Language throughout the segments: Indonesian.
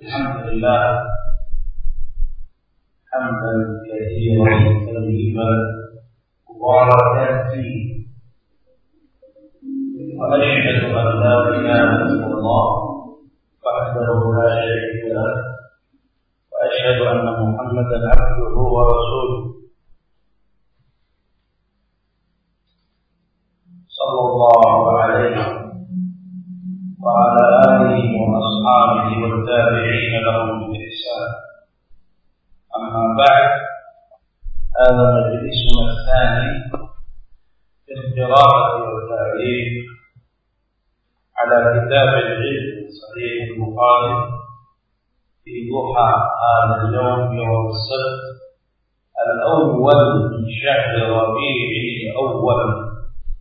الحمد لله. حمدا كثيرا طيبا مباركا فيه وأشهد أن لا إله إلا الله وحده لا شريك له. وأشهد أن محمدا عبده ورسوله. صلى الله عليه وأصحابه والتابعين لهم بإحسان. أما بعد هذا مجلسنا الثاني في القراءة والتعليم على كتاب العلم صحيح البخاري في ضحى هذا اليوم يوم السبت الأول من شهر ربيع الأول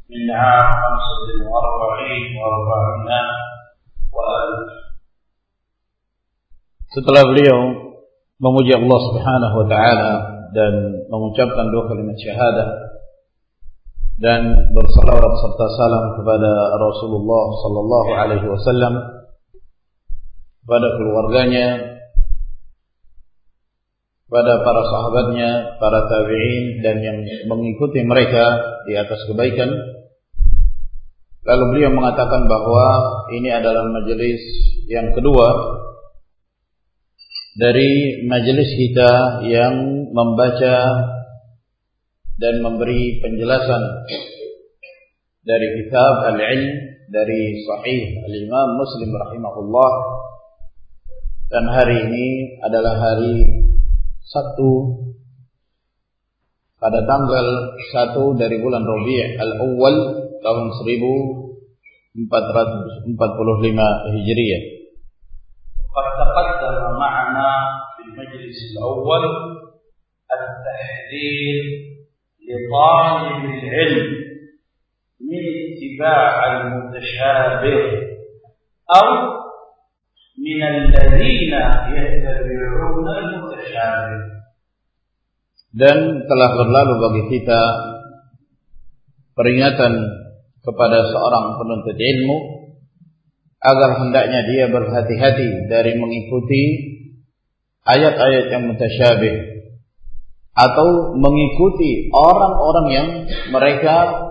من عام خمسة وأربعين وأربعمائة. Setelah beliau memuji Allah Subhanahu wa taala dan mengucapkan dua kalimat syahadah dan bersalawat serta salam kepada Rasulullah sallallahu alaihi wasallam kepada keluarganya pada para sahabatnya, para tabi'in dan yang mengikuti mereka di atas kebaikan. Lalu beliau mengatakan bahwa ini adalah majelis yang kedua dari majelis kita yang membaca dan memberi penjelasan dari kitab Al-Ilm dari Sahih Al-Imam Muslim rahimahullah dan hari ini adalah hari Sabtu pada tanggal 1 dari bulan Rabi' Al-Awwal tahun 1445 Hijriah. في المجلس الأول التحذير لطالب العلم من اتباع المتشابه أو من الذين يتبعون المتشابه Dan telah berlalu bagi kita peringatan kepada seorang penuntut ilmu agar hendaknya dia berhati-hati dari mengikuti ayat-ayat yang mutasyabih atau mengikuti orang-orang yang mereka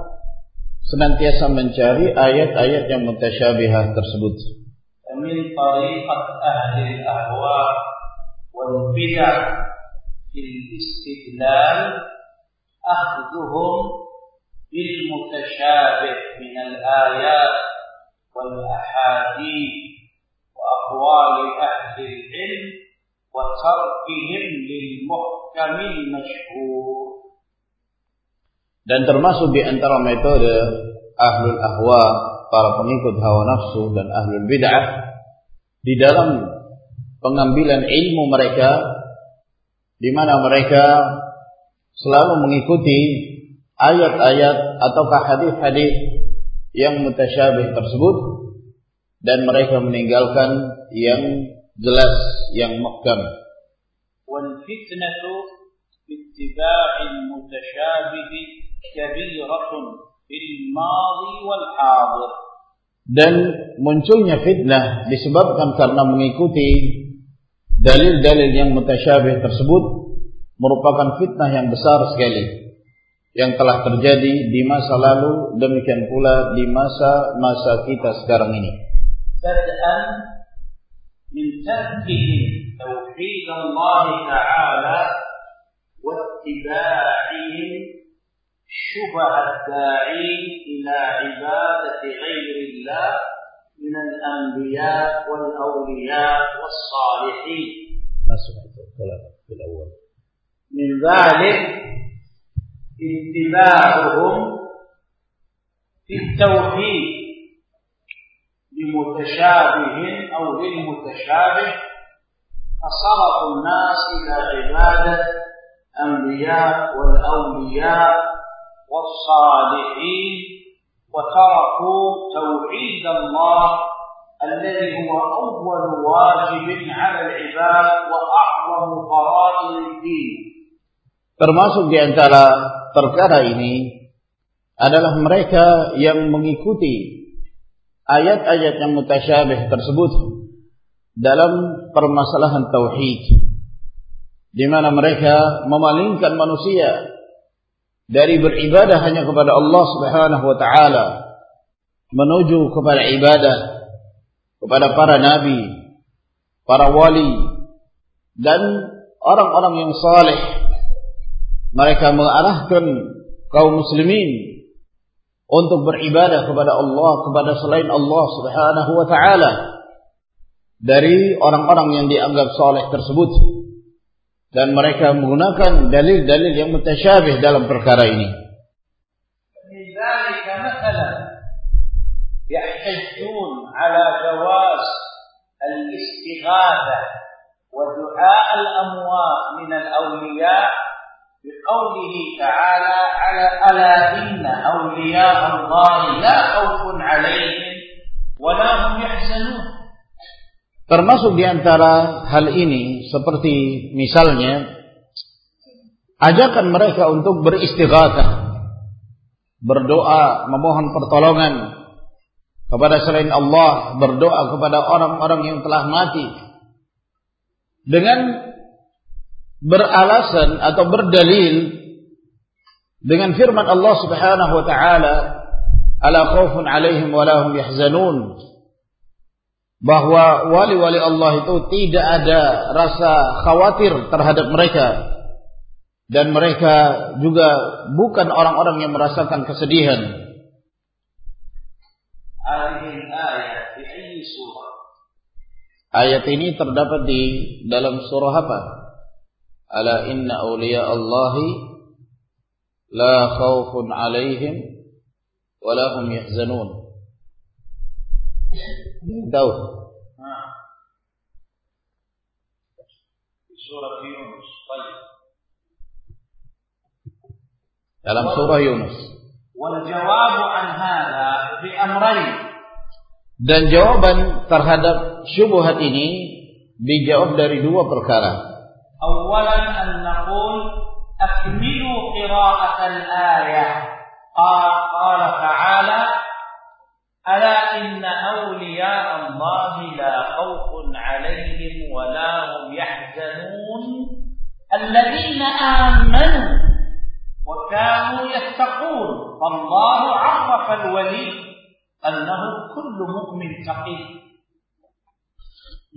senantiasa mencari ayat-ayat yang mutasyabih tersebut. Min tariqat ahli ahwa wal bid'ah fil istidlal akhduhum bil mutasyabih min al ayat wal ahadith wa aqwali ahli al ilm dan termasuk di antara metode ahlul ahwa, para pengikut hawa nafsu dan ahlul bid'ah di dalam pengambilan ilmu mereka di mana mereka selalu mengikuti ayat-ayat ataukah hadis-hadis yang mutasyabih tersebut dan mereka meninggalkan yang jelas yang muhkam. والفتنة باتباع المتشابه كبيرة في الماضي والحاضر Dan munculnya fitnah disebabkan karena mengikuti dalil-dalil yang mutasyabih tersebut merupakan fitnah yang besar sekali yang telah terjadi di masa lalu demikian pula di masa-masa kita sekarang ini. بدءا من تركهم توحيد الله تعالى واتباعهم شبه الداعين إلى عبادة غير الله من الأنبياء والأولياء والصالحين. ما سمعت الكلام في الأول من ذلك اتباعهم في التوحيد. لمتشابه أو للمتشابه فصرفوا الناس إلى عبادة أنبياء والأولياء والصالحين وتركوا توحيد الله الذي هو أول واجب على العباد وأعظم فرائض الدين. Termasuk di antara perkara ini adalah mereka yang mengikuti ayat-ayat yang mutasyabih tersebut dalam permasalahan tauhid di mana mereka memalingkan manusia dari beribadah hanya kepada Allah Subhanahu wa taala menuju kepada ibadah kepada para nabi, para wali dan orang-orang yang saleh. Mereka mengarahkan kaum muslimin untuk beribadah kepada Allah kepada selain Allah Subhanahu wa taala dari orang-orang yang dianggap saleh tersebut dan mereka menggunakan dalil-dalil yang mutasyabih dalam perkara ini. يحتجون على جواز الاستغاثة ودعاء الأموات من الأولياء بقوله تعالى على ألا إن أولياء الله لا خوف عليهم ولا هم يحزنون Termasuk di antara hal ini seperti misalnya ajakan mereka untuk beristighatsah, berdoa, memohon pertolongan kepada selain Allah, berdoa kepada orang-orang yang telah mati dengan beralasan atau berdalil dengan firman Allah Subhanahu wa taala, "Ala khaufun 'alaihim wa lahum yahzanun." bahwa wali-wali Allah itu tidak ada rasa khawatir terhadap mereka dan mereka juga bukan orang-orang yang merasakan kesedihan. Ayat ini terdapat di dalam surah apa? Ala inna awliya Allahi la khawfun alaihim wa lahum yahzanun. Tahu? Surah Yunus. Dalam surah Yunus. والجواب عن هذا بأمرين dan jawaban terhadap syubhat ini dijawab dari dua perkara. Awalan an naqul akmilu qira'at al-ayah. Qala ta'ala ألا إن أولياء الله لا خوف عليهم ولا هم يحزنون الذين آمنوا وكانوا يتقون فالله عرف الولي أنه كل مؤمن تقي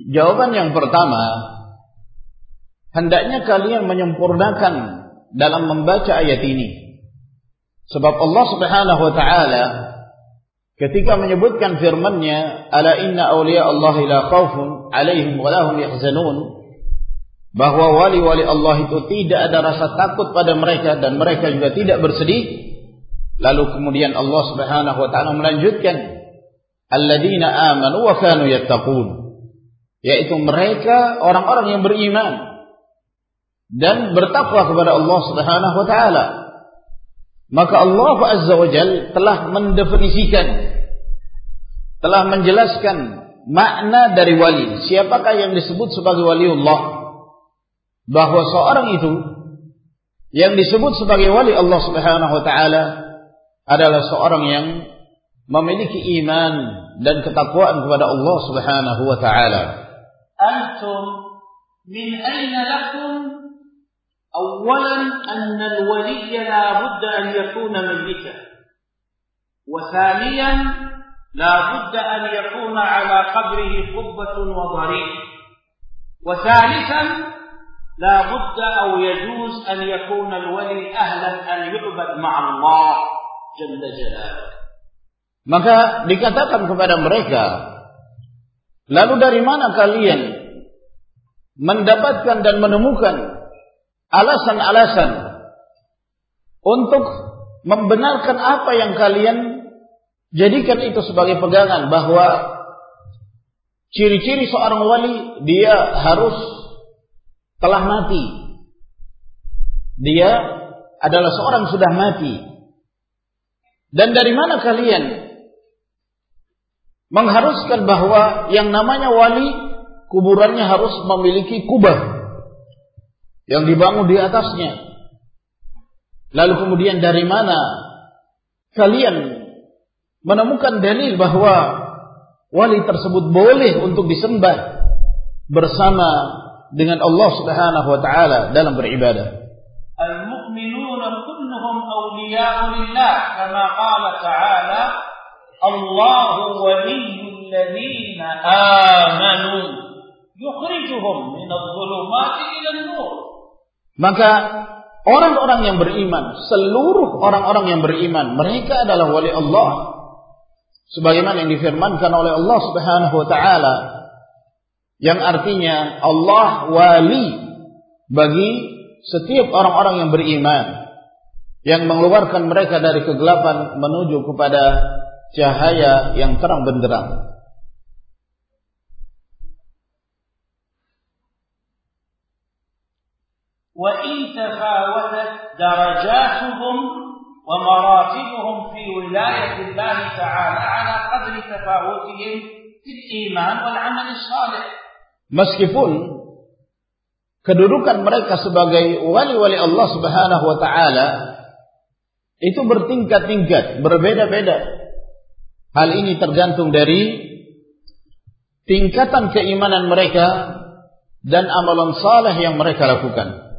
Jawaban yang pertama, hendaknya kalian menyempurnakan dalam membaca ayat ini. Sebab Allah Subhanahu wa taala ketika menyebutkan firman-Nya ala inna awliya Allah la khaufun alaihim wa lahum yahzanun bahwa wali-wali Allah itu tidak ada rasa takut pada mereka dan mereka juga tidak bersedih lalu kemudian Allah Subhanahu wa taala melanjutkan alladzina amanu wa kanu yattaqun yaitu mereka orang-orang yang beriman dan bertakwa kepada Allah Subhanahu wa taala maka Allah Azza wa Jal telah mendefinisikan telah menjelaskan makna dari wali. Siapakah yang disebut sebagai waliullah? Bahwa seorang itu yang disebut sebagai wali Allah Subhanahu wa taala adalah seorang yang memiliki iman dan ketakwaan kepada Allah Subhanahu wa taala. Antum min aina lakum أولا أن الولي لا بد أن يكون ملكا وثانيا لا بد أن يكون على قبره قبة وضريح وثالثا لا بد أو يجوز أن يكون الولي أهلا أن يعبد مع الله جل جلاله. Maka dikatakan kepada mereka, lalu dari mana kalian mendapatkan dan menemukan alasan-alasan untuk membenarkan apa yang kalian Jadikan itu sebagai pegangan bahwa ciri-ciri seorang wali dia harus telah mati. Dia adalah seorang sudah mati. Dan dari mana kalian mengharuskan bahwa yang namanya wali kuburannya harus memiliki kubah yang dibangun di atasnya. Lalu kemudian dari mana kalian menemukan dalil bahwa wali tersebut boleh untuk disembah bersama dengan Allah Subhanahu wa taala dalam beribadah. Al-mu'minuna kulluhum awliya'u lillah kama qala ta'ala Allahu waliyyul ladzina amanu yukhrijuhum minadh dhulumati ila an-nur maka orang-orang yang beriman, seluruh orang-orang yang beriman, mereka adalah wali Allah. Sebagaimana yang difirmankan oleh Allah Subhanahu wa taala yang artinya Allah wali bagi setiap orang-orang yang beriman yang mengeluarkan mereka dari kegelapan menuju kepada cahaya yang terang benderang. تفاوتت درجاتهم ومراتبهم في ولاية الله تعالى على قدر تفاوتهم في الإيمان والعمل الصالح. Meskipun kedudukan mereka sebagai wali-wali Allah Subhanahu wa taala itu bertingkat-tingkat, berbeda-beda. Hal ini tergantung dari tingkatan keimanan mereka dan amalan saleh yang mereka lakukan.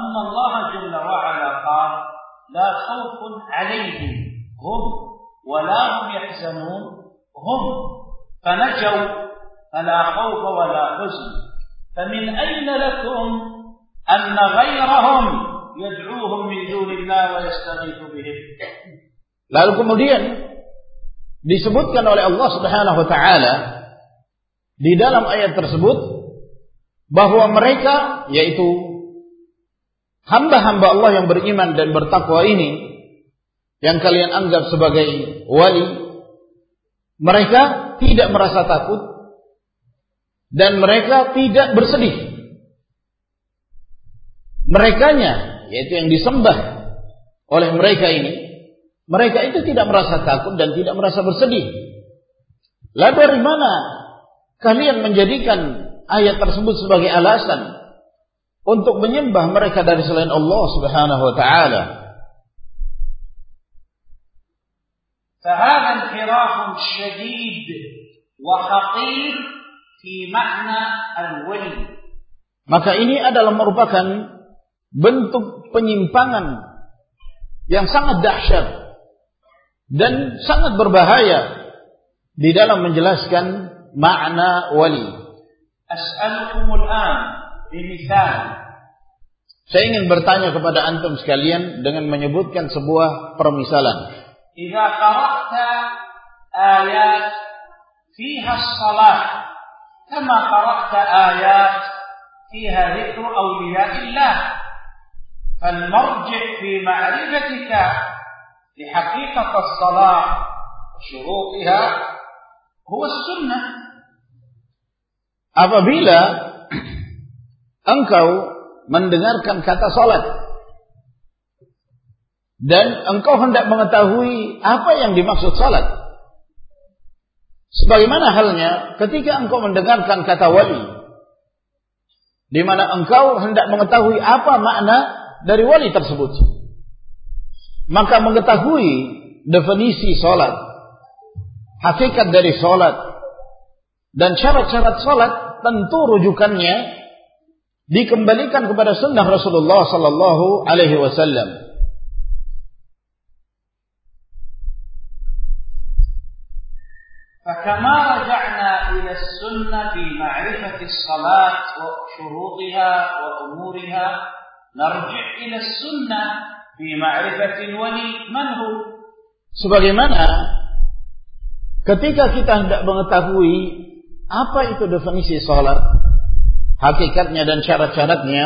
Al-amr tsani anna Allah jalla wa ala qala la khawfun 'alayhim hum wa la hum yahzanun hum fanajaw فلا خوف ولا حزن فمن أين لكم أن غيرهم يدعوهم من دون الله ويستغيث بهم Lalu kemudian disebutkan oleh Allah Subhanahu wa taala di dalam ayat tersebut bahwa mereka yaitu hamba-hamba Allah yang beriman dan bertakwa ini yang kalian anggap sebagai wali mereka tidak merasa takut dan mereka tidak bersedih. Merekanya, yaitu yang disembah oleh mereka ini, mereka itu tidak merasa takut dan tidak merasa bersedih. Lalu dari mana kalian menjadikan ayat tersebut sebagai alasan untuk menyembah mereka dari selain Allah Subhanahu wa taala? فهذا انحراف شديد وخطير fi makna al-wali. Maka ini adalah merupakan bentuk penyimpangan yang sangat dahsyat dan sangat berbahaya di dalam menjelaskan makna wali. As'alukumul an bimithal. Saya ingin bertanya kepada antum sekalian dengan menyebutkan sebuah permisalan. Jika qara'ta ayat fiha salat كما قرأت آيات فيها ذكر أولياء الله فالمرجع في معرفتك لحقيقة الصلاة وشروطها هو السنة apabila engkau mendengarkan kata salat dan engkau hendak mengetahui apa yang dimaksud salat Sebagaimana halnya ketika engkau mendengarkan kata wali, di mana engkau hendak mengetahui apa makna dari wali tersebut. Maka mengetahui definisi solat, hakikat dari solat, dan syarat-syarat solat tentu rujukannya dikembalikan kepada sunnah Rasulullah Sallallahu Alaihi Wasallam. فكما رجعنا إلى السنة في معرفة الصلاة وشروطها وأمورها نرجع إلى السنة في معرفة الولي من هو sebagaimana ketika kita hendak mengetahui apa itu definisi salat hakikatnya dan syarat-syaratnya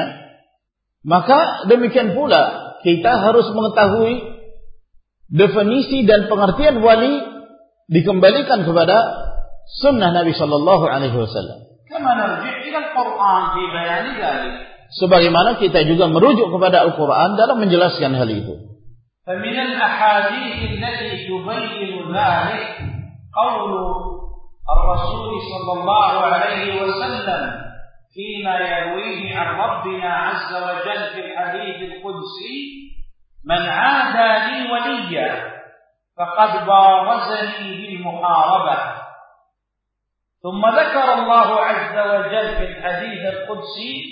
maka demikian pula kita harus mengetahui definisi dan pengertian wali dikembalikan kepada sunnah Nabi Shallallahu Alaihi Wasallam. Sebagaimana kita juga merujuk kepada Al-Quran dalam menjelaskan hal itu. فمن الأحاديث التي تبين ذلك قول الرسول صلى الله عليه وسلم فيما يرويه عن ربنا عز وجل في الحديث القدسي من عادى لي وليا فقد بارزني بالمحاربة. ثم ذكر الله عز وجل في الحديث القدسي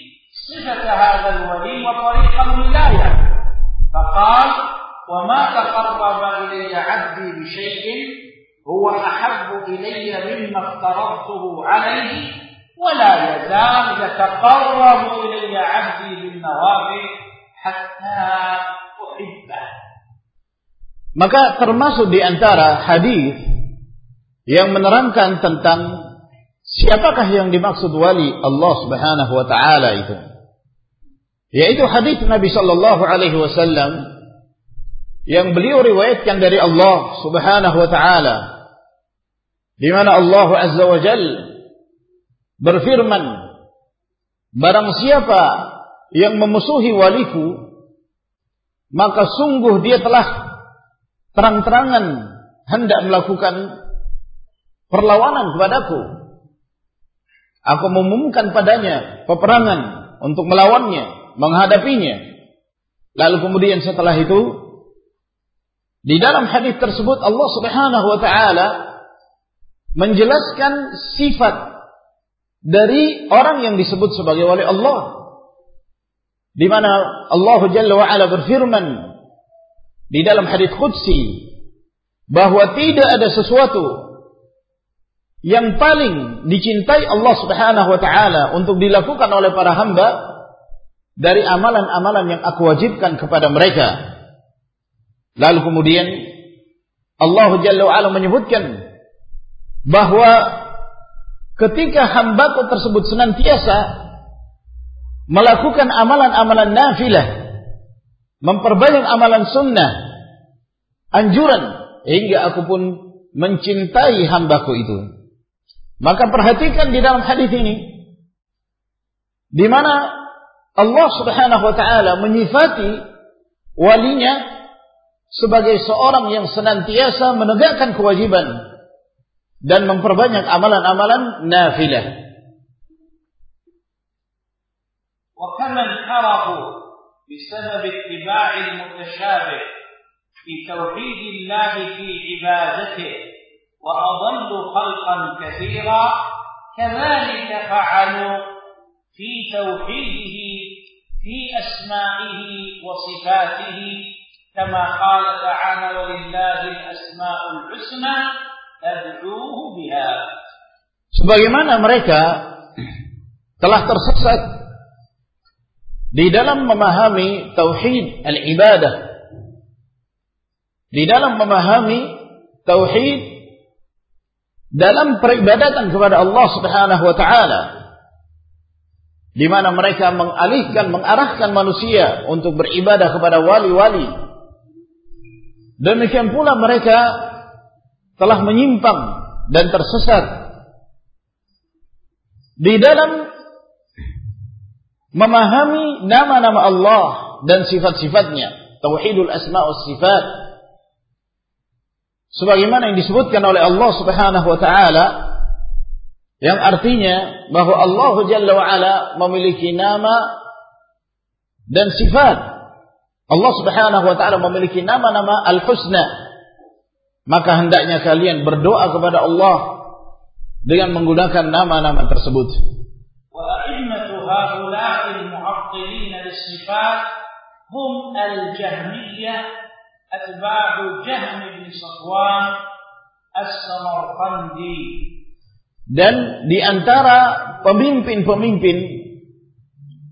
صفة هذا الولي وطريق الولاية فقال وما تقرب إلي عبدي بشيء هو أحب إلي مما افترضته عليه ولا يزال يتقرب إلي عبدي بالنوافل حتى أحبه Maka termasuk di antara hadis yang menerangkan tentang Siapakah yang dimaksud wali Allah Subhanahu wa taala itu? Yaitu hadis Nabi sallallahu alaihi wasallam yang beliau riwayatkan dari Allah Subhanahu wa taala di mana Allah Azza wa Jal berfirman barang siapa yang memusuhi waliku maka sungguh dia telah terang-terangan hendak melakukan perlawanan kepadaku Aku mengumumkan padanya peperangan untuk melawannya, menghadapinya. Lalu kemudian setelah itu di dalam hadis tersebut Allah Subhanahu wa taala menjelaskan sifat dari orang yang disebut sebagai wali Allah. Di mana Allah Jalla wa ala berfirman di dalam hadis qudsi bahwa tidak ada sesuatu yang paling dicintai Allah Subhanahu wa taala untuk dilakukan oleh para hamba dari amalan-amalan yang aku wajibkan kepada mereka. Lalu kemudian Allah Jalla wa'ala menyebutkan bahwa ketika hambaku tersebut senantiasa melakukan amalan-amalan nafilah, memperbanyak amalan sunnah, anjuran, hingga aku pun mencintai hambaku itu. Maka perhatikan di dalam hadis ini di mana Allah Subhanahu wa taala menyifati walinya sebagai seorang yang senantiasa menegakkan kewajiban dan memperbanyak amalan-amalan nafilah. وكما انحرفوا بسبب اتباع المتشابه في توحيد الله في عبادته وأضلوا خلقا كثيرا كذلك فعلوا في توحيده في أسمائه وصفاته كما قال تعالى ولله الأسماء الحسنى فادعوه بها sebagaimana mereka telah tersesat di dalam memahami tauhid al-ibadah di dalam memahami tauhid dalam peribadatan kepada Allah Subhanahu wa taala di mana mereka mengalihkan mengarahkan manusia untuk beribadah kepada wali-wali. Demikian pula mereka telah menyimpang dan tersesat di dalam memahami nama-nama Allah dan sifat-sifatnya tauhidul asma wa sifat sebagaimana yang disebutkan oleh Allah Subhanahu wa taala yang artinya bahwa Allah Jalla wa ala memiliki nama dan sifat. Allah Subhanahu wa taala memiliki nama-nama al-husna Maka hendaknya kalian berdoa kepada Allah dengan menggunakan nama-nama tersebut. Wa a'immatu haula'i al-mu'attilin lis-sifat hum al-jahmiyah أتباع جهم بن صفوان السمرقندي dan di antara pemimpin-pemimpin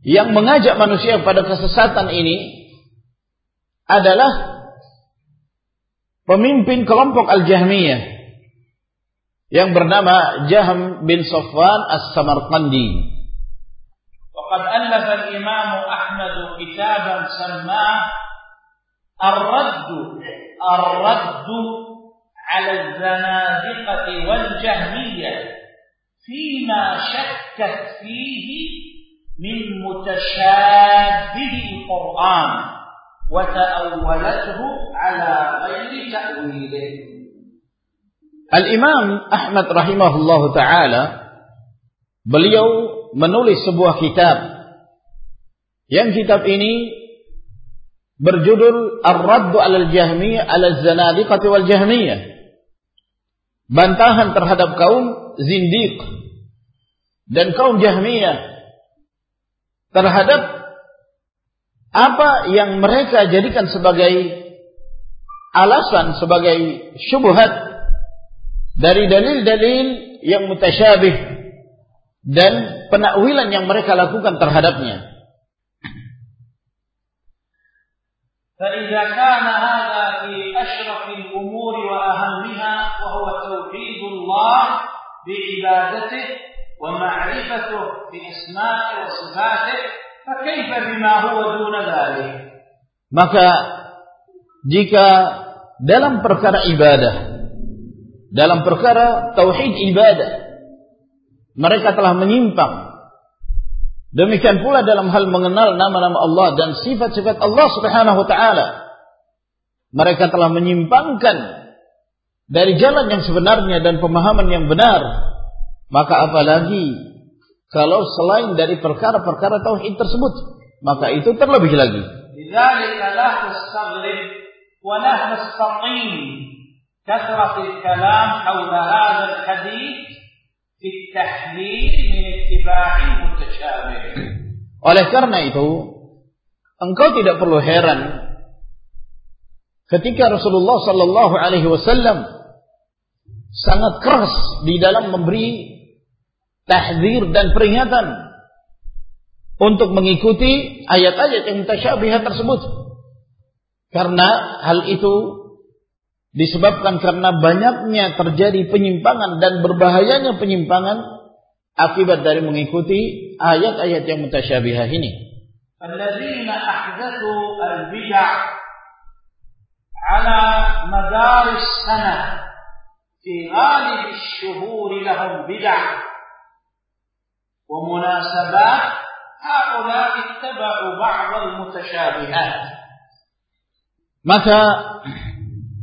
yang mengajak manusia pada kesesatan ini adalah pemimpin kelompok Al-Jahmiyah yang bernama Jahm bin Sofwan As-Samarqandi. Waqad alafa al-Imam Ahmad kitaban sama Ar-Radd Ar-Radd 'ala al-Zanadiqah wal-Jahmiyah fima shakkat fihi min mutashabbih al-Qur'an. Al-Imam Ahmad rahimahullahu taala beliau menulis sebuah kitab yang kitab ini berjudul Ar-Raddu 'alal Jahmiyah 'ala Zanadiqah wal Jahmiyah. Bantahan terhadap kaum zindiq dan kaum Jahmiyah terhadap apa yang mereka jadikan sebagai alasan sebagai syubhat dari dalil-dalil yang mutasyabih dan penakwilan yang mereka lakukan terhadapnya. فإذا كان هذا في أشرف الأمور وأهمها وهو توحيد الله بعبادته ومعرفته بأسمائه وصفاته maka jika dalam perkara ibadah, dalam perkara tauhid ibadah, mereka telah menyimpang. Demikian pula dalam hal mengenal nama-nama Allah dan sifat-sifat Allah Subhanahu wa taala. Mereka telah menyimpangkan dari jalan yang sebenarnya dan pemahaman yang benar. Maka apalagi kalau selain dari perkara-perkara tauhid tersebut, maka itu terlebih lagi. كثرة الكلام حول هذا الحديث من اتباع المتشابه oleh karena itu engkau tidak perlu heran ketika Rasulullah sallallahu alaihi wasallam sangat keras di dalam memberi tahzir dan peringatan untuk mengikuti ayat-ayat yang mutasyabihat tersebut karena hal itu disebabkan karena banyaknya terjadi penyimpangan dan berbahayanya penyimpangan akibat dari mengikuti ayat-ayat yang mutasyabihah ini. Alladzina ahdatsu al-bid'ah ala madar as-sanah fi ghalib ash-shuhur lahum bid'ah munasabat haula ittaba'u ba'd al-mutasyabihat. Maka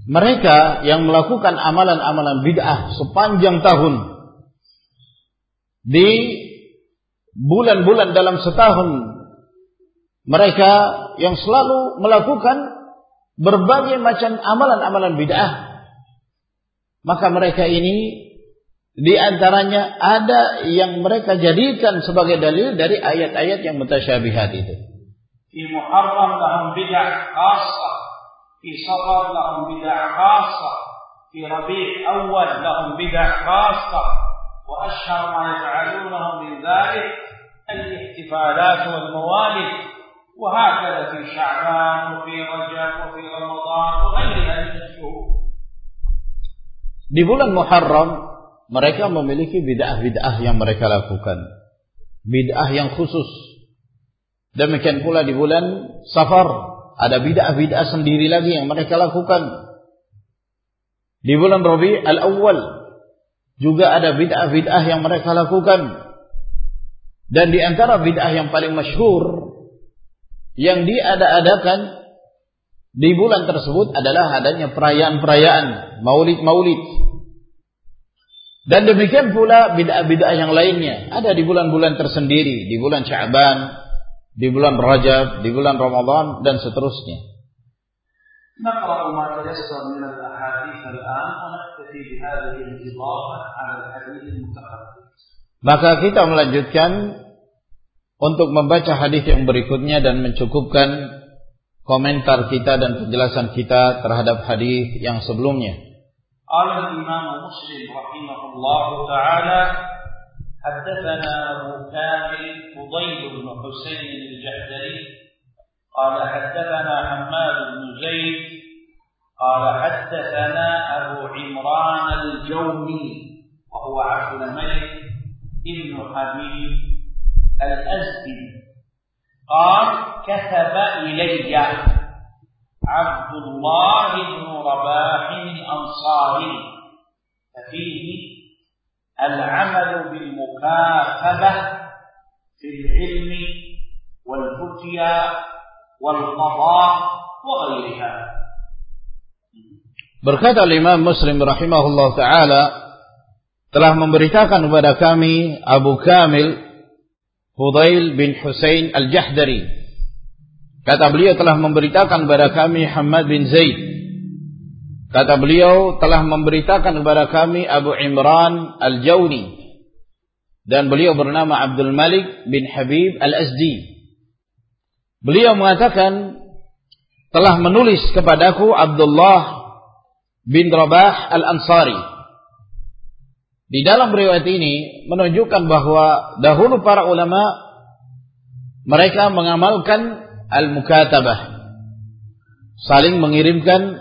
mereka yang melakukan amalan-amalan bid'ah sepanjang tahun di bulan-bulan dalam setahun mereka yang selalu melakukan berbagai macam amalan-amalan bid'ah maka mereka ini di antaranya ada yang mereka jadikan sebagai dalil dari ayat-ayat yang mutasyabihat itu. Di Muharram lahum bid'ah khasah في صفر لهم بدع خاصة في ربيع أول لهم بدع خاصة وأشهر ما يفعلونه من ذلك الاحتفالات والموالد وهكذا في شعبان وفي رجب وفي رمضان وغيرها من الشهور Di bulan Muharram mereka memiliki bid'ah-bid'ah yang mereka lakukan. Bid'ah yang khusus. Demikian pula di bulan Safar ada bid'ah-bid'ah sendiri lagi yang mereka lakukan. Di bulan Rabi al-Awwal juga ada bid'ah-bid'ah yang mereka lakukan. Dan di antara bid'ah yang paling masyhur yang diada-adakan di bulan tersebut adalah adanya perayaan-perayaan maulid-maulid. Dan demikian pula bid'ah-bid'ah yang lainnya ada di bulan-bulan tersendiri, di bulan Sya'ban, di bulan Rajab, di bulan Ramadan dan seterusnya. نقرأ ما تيسر من الأحاديث الآن ونكتفي بهذه الإضافة على الحديث المتقدم. Maka kita melanjutkan untuk membaca hadis yang berikutnya dan mencukupkan komentar kita dan penjelasan kita terhadap hadis yang sebelumnya. Al-Imam Muslim rahimahullah taala حدثنا أبو كامل فضيل بن حسين الجحدري قال حدثنا حماد بن زيد قال حدثنا أبو عمران الجوني وهو عبد الملك ابن حبيب الأزدي قال كتب إلي عبد الله بن رباح الأنصاري ففيه العمل بالمكاتبة في العلم والفتيا والقضاء وغيرها Berkata Imam Muslim rahimahullah taala telah memberitakan kepada kami Abu Kamil Fudail bin Husain Al-Jahdari. Kata beliau telah memberitakan kepada kami Hamad bin Zaid. Kata beliau telah memberitakan kepada kami Abu Imran Al-Jawni dan beliau bernama Abdul Malik bin Habib Al-Azdi. Beliau mengatakan telah menulis kepadaku Abdullah bin Rabah Al-Ansari. Di dalam riwayat ini menunjukkan bahwa dahulu para ulama mereka mengamalkan al-mukatabah. Saling mengirimkan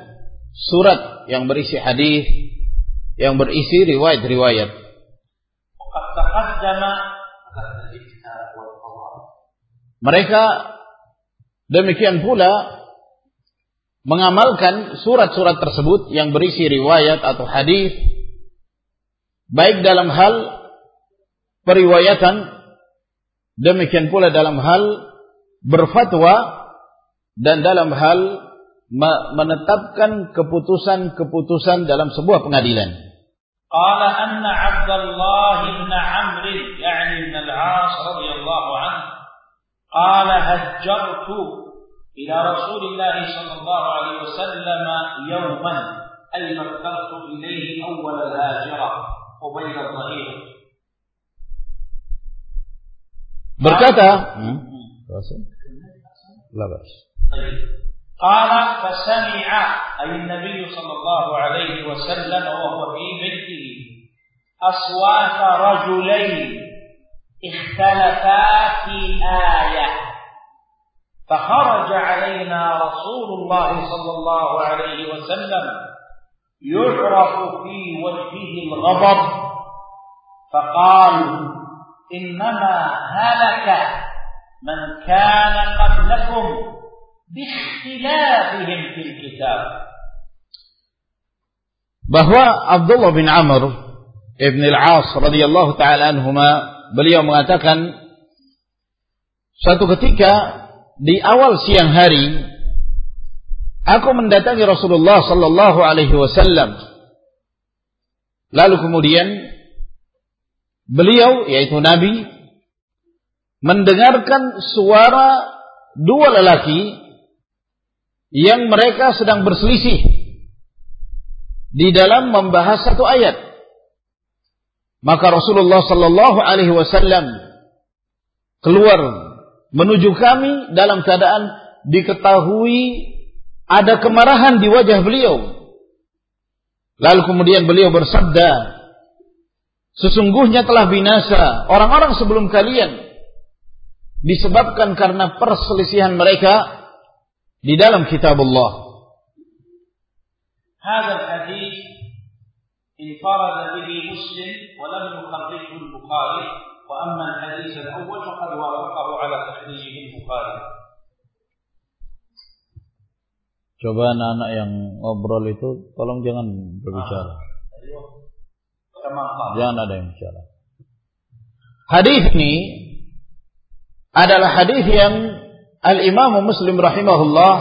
surat yang berisi hadis, yang berisi riwayat-riwayat. Mereka demikian pula mengamalkan surat-surat tersebut yang berisi riwayat atau hadis baik dalam hal periwayatan demikian pula dalam hal berfatwa dan dalam hal menetapkan keputusan-keputusan dalam sebuah pengadilan. Qala anna Abdullah ibn Amr yani ibn al-As radhiyallahu anhu qala hajjartu ila Rasulillah sallallahu alaihi wasallam yawman ay martartu ilayhi awwal al-hajra qabil al-dhahir. Berkata, hmm, hmm? Berkata hmm? طيب. قال فسمع أي النبي صلى الله عليه وسلم وهو في بيته أصوات رجلين اختلفا في آية. فخرج علينا رسول الله صلى الله عليه وسلم يعرف في وجهه الغضب. فقال إنما هلك من كان قبلكم باختلافهم في الكتاب bahwa Abdullah bin Amr Ibn al-As radhiyallahu taala anhuma beliau mengatakan suatu ketika di awal siang hari aku mendatangi Rasulullah sallallahu alaihi wasallam lalu kemudian beliau yaitu nabi mendengarkan suara dua lelaki yang mereka sedang berselisih di dalam membahas satu ayat. Maka Rasulullah sallallahu alaihi wasallam keluar menuju kami dalam keadaan diketahui ada kemarahan di wajah beliau. Lalu kemudian beliau bersabda, Sesungguhnya telah binasa orang-orang sebelum kalian disebabkan karena perselisihan mereka di dalam kitab Allah. هذا الحديث انفرد به مسلم ولم يخرجه البخاري وأما الحديث الأول فقد وافقه على تخريجه البخاري Coba anak-anak yang ngobrol itu tolong jangan berbicara. Jangan ada yang bicara. Hadis ini adalah hadis yang Al-Imam Muslim rahimahullah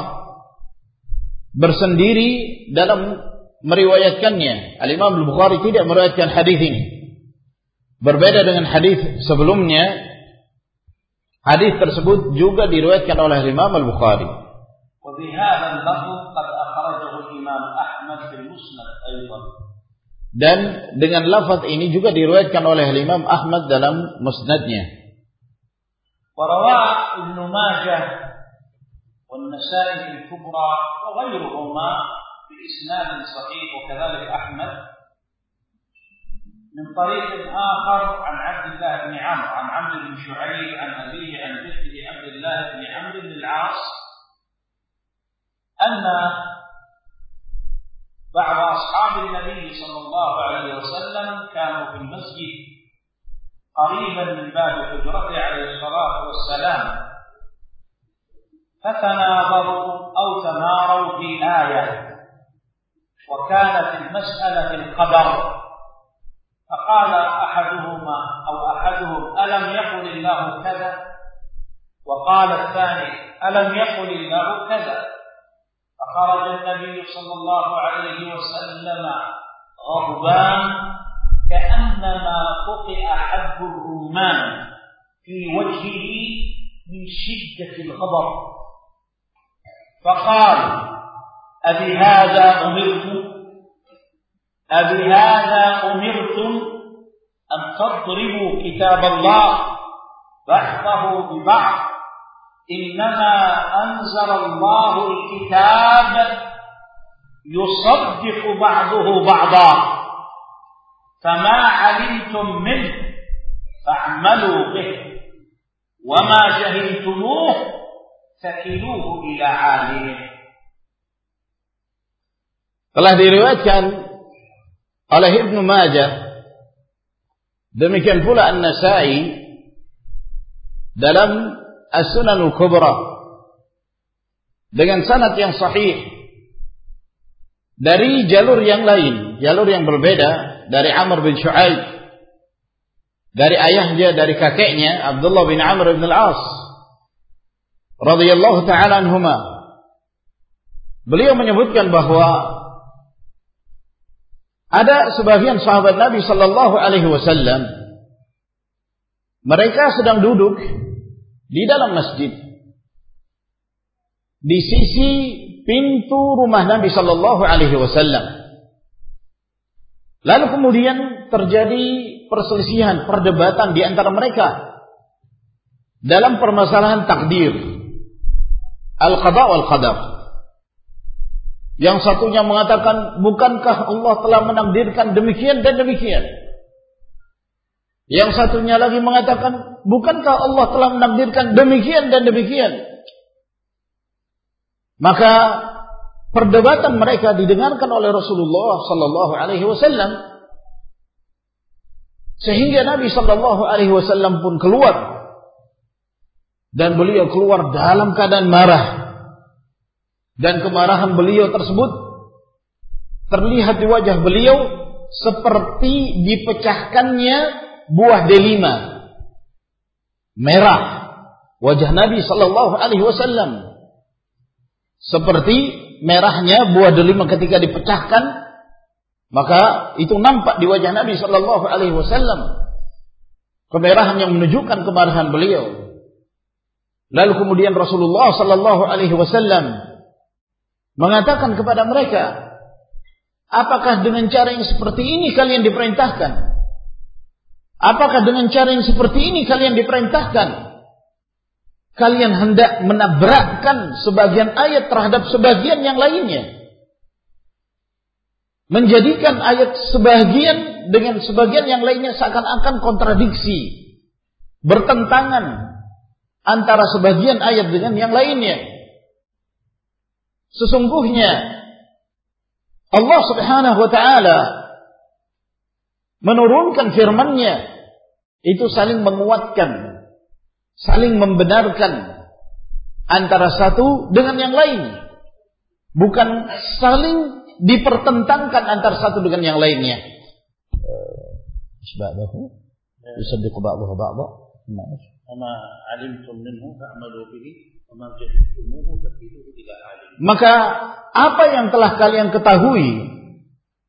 bersendiri dalam meriwayatkannya. Al-Imam Al-Bukhari tidak meriwayatkan hadis ini. Berbeda dengan hadis sebelumnya, hadis tersebut juga diriwayatkan oleh Imam Al-Bukhari. Dan dengan lafaz ini juga diriwayatkan oleh Imam Ahmad dalam musnadnya. وروى ابن ماجه والنسائي الكبرى وغيرهما بإسناد صحيح وكذلك أحمد من طريق آخر عن عبد الله بن عمرو عن عمرو بن شعيب عن أبيه عن جده عبد الله بن عمرو بن العاص أن بعض أصحاب النبي صلى الله عليه وسلم كانوا في المسجد قريبا من باب حجرته عليه الصلاة والسلام. فتناظروا أو تماروا في آية. وكانت المسألة القدر فقال أحدهما أو أحدهم ألم يقل الله كذا؟ وقال الثاني ألم يقل الله كذا؟ فخرج النبي صلى الله عليه وسلم غضبان كأنما قطع حب الرمان في وجهه من شدة الغضب. فقال أبي هذا أمرت؟ أبهذا أمرتم أن تضربوا كتاب الله بعضه ببعض. إنما أنزل الله الكتاب يصدق بعضه بعضا. فما علمتم منه فاعملوا به وما جهلتموه فكلوه إلى عالمه telah diriwayatkan oleh Ibnu Majah demikian pula An-Nasa'i dalam As-Sunanul Kubra dengan sanad yang sahih dari jalur yang lain, jalur yang berbeda dari Amr bin Shu'aib. Dari ayahnya dari kakeknya Abdullah bin Amr bin Al-As. Radhiyallahu taala anhuma. Beliau menyebutkan bahwa ada sebagian sahabat Nabi sallallahu alaihi wasallam mereka sedang duduk di dalam masjid. Di sisi pintu rumah Nabi sallallahu alaihi wasallam. Lalu kemudian terjadi perselisihan, perdebatan di antara mereka dalam permasalahan takdir. Al-qada wal qadar. Yang satunya mengatakan, bukankah Allah telah menakdirkan demikian dan demikian? Yang satunya lagi mengatakan, bukankah Allah telah menakdirkan demikian dan demikian? Maka perdebatan mereka didengarkan oleh Rasulullah sallallahu alaihi wasallam. Sehingga Nabi sallallahu alaihi wasallam pun keluar. Dan beliau keluar dalam keadaan marah. Dan kemarahan beliau tersebut terlihat di wajah beliau seperti dipecahkannya buah delima. Merah. Wajah Nabi sallallahu alaihi wasallam. Seperti merahnya buah delima ketika dipecahkan, maka itu nampak di wajah Nabi Shallallahu Alaihi Wasallam kemerahan yang menunjukkan kemarahan beliau. Lalu kemudian Rasulullah Shallallahu Alaihi Wasallam mengatakan kepada mereka, apakah dengan cara yang seperti ini kalian diperintahkan? Apakah dengan cara yang seperti ini kalian diperintahkan? Kalian hendak menabrakkan sebagian ayat terhadap sebagian yang lainnya. Menjadikan ayat sebagian dengan sebagian yang lainnya seakan-akan kontradiksi. Bertentangan antara sebagian ayat dengan yang lainnya. Sesungguhnya Allah subhanahu wa ta'ala menurunkan firman-Nya itu saling menguatkan saling membenarkan antara satu dengan yang lain. Bukan saling dipertentangkan antara satu dengan yang lainnya. Sebabnya يصدق بعضه بعضا وما علمتم منه فاعملوا به وما جهلتموه فكيدوه إلى عالم maka apa yang telah kalian ketahui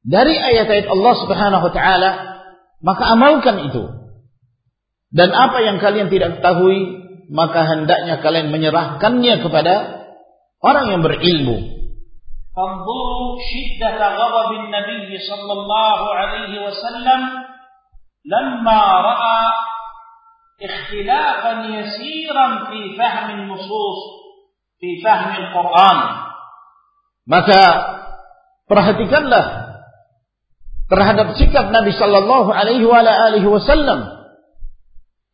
dari ayat-ayat Allah Subhanahu wa taala maka amalkan itu dan apa yang kalian tidak ketahui, maka hendaknya kalian menyerahkannya kepada orang yang berilmu. فانظروا شدة غضب النبي صلى الله عليه وسلم لما رأى اختلافا يسيرا في فهم النصوص في فهم القرآن maka perhatikanlah terhadap sikap Nabi sallallahu alaihi wasallam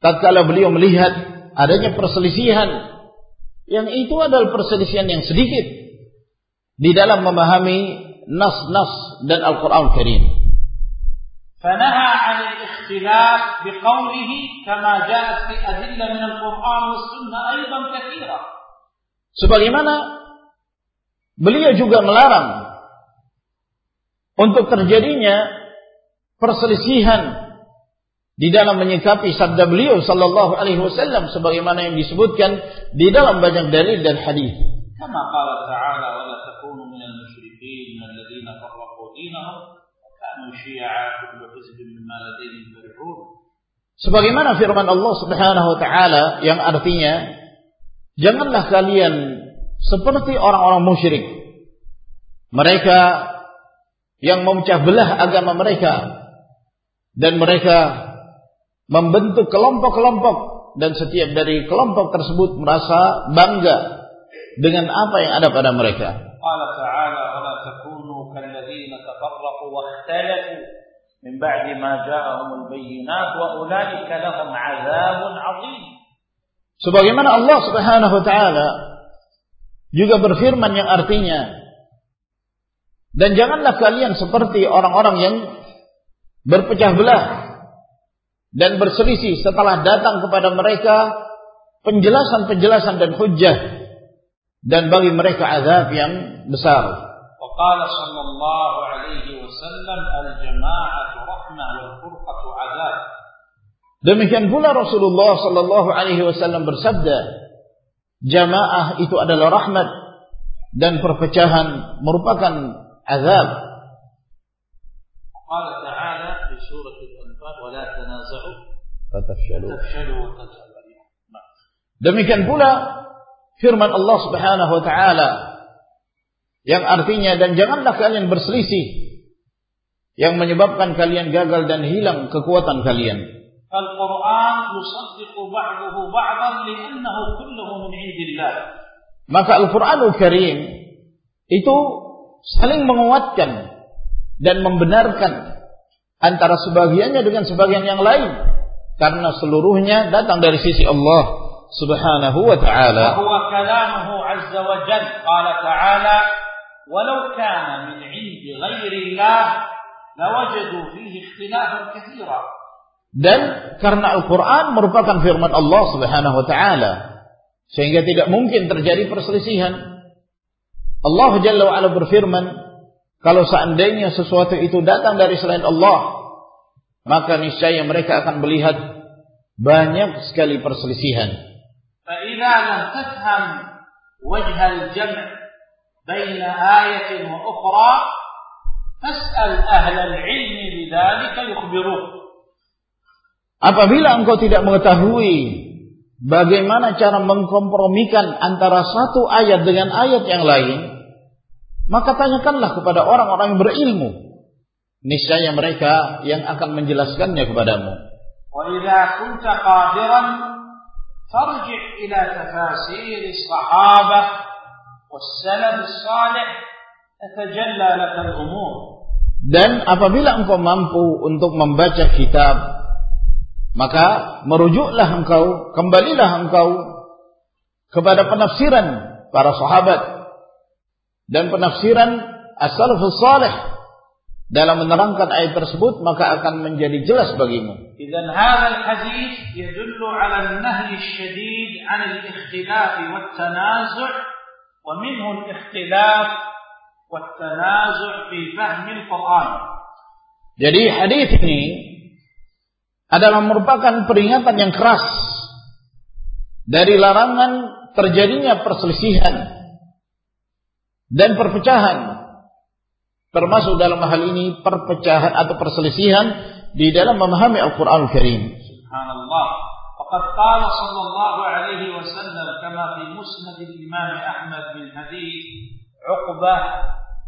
tatkala beliau melihat adanya perselisihan yang itu adalah perselisihan yang sedikit di dalam memahami nas-nas dan Al-Qur'an Karim. فنهى عن الاختلاف بقوله كما جاءت في أدلة من القرآن والسنة أيضا كثيرة. Sebagaimana beliau juga melarang untuk terjadinya perselisihan di dalam menyikapi sabda beliau sallallahu alaihi wasallam sebagaimana yang disebutkan di dalam banyak dalil dan hadis. Kama qala ta'ala wa la takunu minal musyrikin alladziina farraqu dinahum wa kanu syi'a kullu hizbin bima ladaihim farihun. Sebagaimana firman Allah Subhanahu wa taala yang artinya janganlah kalian seperti orang-orang musyrik. Mereka yang memecah belah agama mereka dan mereka membentuk kelompok-kelompok dan setiap dari kelompok tersebut merasa bangga dengan apa yang ada pada mereka. Allah Sebagaimana Allah Subhanahu wa taala juga berfirman yang artinya dan janganlah kalian seperti orang-orang yang berpecah belah dan berselisih setelah datang kepada mereka penjelasan-penjelasan dan hujjah dan bagi mereka azab yang besar. وقال صلى الله عليه وسلم الجماعة رحمة والفرقة عذاب. Demikian pula Rasulullah sallallahu alaihi wasallam bersabda, jamaah itu adalah rahmat dan perpecahan merupakan عذاب قال Demikian pula firman Allah Subhanahu wa taala yang artinya dan janganlah kalian berselisih yang menyebabkan kalian gagal dan hilang kekuatan kalian. Maka Al-Quranul Karim itu saling menguatkan dan membenarkan antara sebagiannya dengan sebagian yang lain karena seluruhnya datang dari sisi Allah Subhanahu wa taala. Huwa kalamuhu azza wa jalla qala ta'ala walau kana min 'indi ghairi Allah lawajadu fihi ikhtilafan katsira. Dan karena Al-Qur'an merupakan firman Allah Subhanahu wa taala sehingga tidak mungkin terjadi perselisihan Allah Jalla wa'ala berfirman, kalau seandainya sesuatu itu datang dari selain Allah, maka niscaya mereka akan melihat banyak sekali perselisihan. فإذا لم تفهم وجه الجمع بين آية وأخرى فاسأل أهل العلم بذلك يخبروك. Apabila engkau tidak mengetahui bagaimana cara mengkompromikan antara satu ayat dengan ayat yang lain, maka tanyakanlah kepada orang-orang yang berilmu. Niscaya mereka yang akan menjelaskannya kepadamu. وإذا كنت قادرا فارجع إلى تفاسير الصحابة والسلف الصالح تتجلى لك الأمور. Dan apabila engkau mampu untuk membaca kitab, maka merujuklah engkau, kembalilah engkau kepada penafsiran para sahabat dan penafsiran as-salafus salih dalam menerangkan ayat tersebut maka akan menjadi jelas bagimu. Idzan hadzal hadis yadullu 'ala an-nahy asy-syadid 'an al-ikhtilaf wa at-tanazu' wa minhu al-ikhtilaf wa at-tanazu' fi fahm al-Qur'an. Jadi hadis ini adalah merupakan peringatan yang keras dari larangan terjadinya perselisihan dan perpecahan termasuk dalam hal ini perpecahan atau perselisihan di dalam memahami Al-Qur'an Al-Karim. Subhanallah. Faqad qala sallallahu alaihi wasallam kama fi musnad al-Imam Ahmad bin hadith Uqbah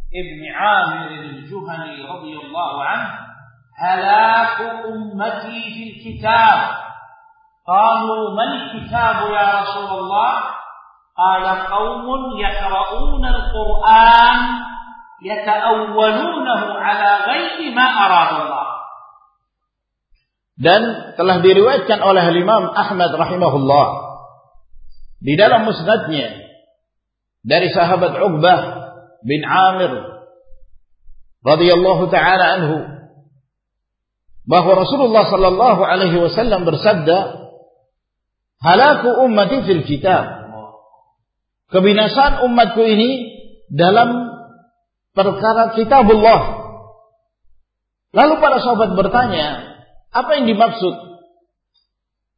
ibn Amir al-Juhani radhiyallahu anhu هلاك أمتي في الكتاب قالوا ما الكتاب يا رسول الله قال قوم يقرؤون القرآن yata'awwalunahu ala ghairi ma aradallah. Dan telah diriwayatkan oleh Imam Ahmad rahimahullah di dalam musnadnya dari sahabat Uqbah bin Amir radhiyallahu taala anhu bahwa Rasulullah sallallahu alaihi wasallam bersabda halaku ummati fil kitab kebinasaan umatku ini dalam perkara kitabullah. Lalu para sahabat bertanya, apa yang dimaksud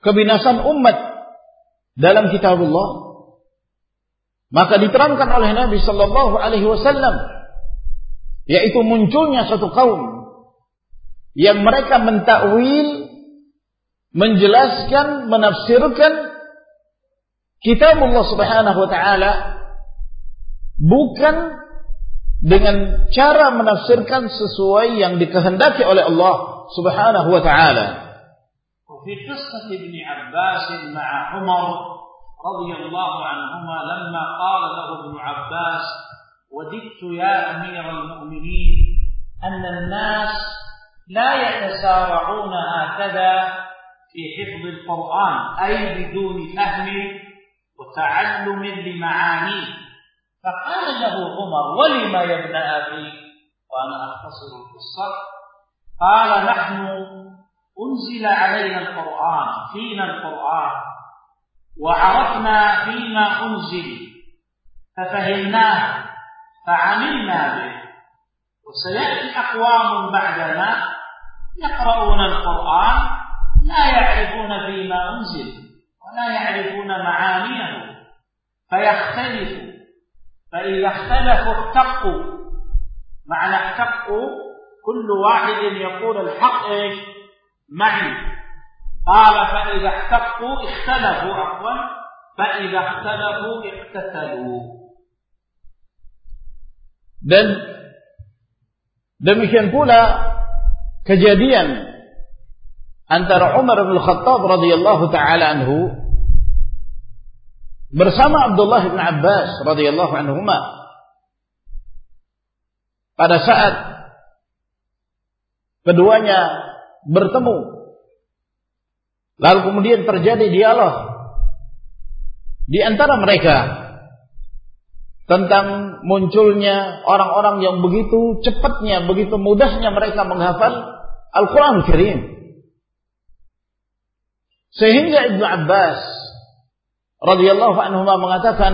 kebinasaan umat dalam kitabullah? Maka diterangkan oleh Nabi Shallallahu Alaihi Wasallam, yaitu munculnya satu kaum yang mereka mentakwil, menjelaskan, menafsirkan kitab Allah Subhanahu wa taala bukan dengan cara menafsirkan sesuai yang dikehendaki oleh Allah Subhanahu wa taala. وفي قصة ابن عباس مع عمر رضي الله عنهما لما قال له ابن عباس وددت يا أمير المؤمنين أن الناس لا يتسارعون هكذا في حفظ القرآن أي بدون فهم وتعلم لمعانيه فقال له عمر ولم يا ابن أبي؟ وأنا أختصر القصة. قال نحن أنزل علينا القرآن فينا القرآن وعرفنا فيما أنزل ففهمناه فعملنا به وسيأتي أقوام بعدنا يقرؤون القرآن لا يعرفون فيما أنزل ولا يعرفون معانيه فيختلف فإذا اختلفوا اتقوا معنى اتقوا كل واحد يقول الحق إيش؟ معي. قال فإذا احتقوا اختلفوا عفوا فإذا اختلفوا اقتتلوا. Dan demikian pula kejadian antara Umar bin Khattab radhiyallahu taala anhu bersama Abdullah bin Abbas radhiyallahu anhuma pada saat keduanya bertemu lalu kemudian terjadi dialog di antara mereka tentang munculnya orang-orang yang begitu cepatnya, begitu mudahnya mereka menghafal Al-Quran Karim. Sehingga Ibnu Abbas radhiyallahu anhu mengatakan,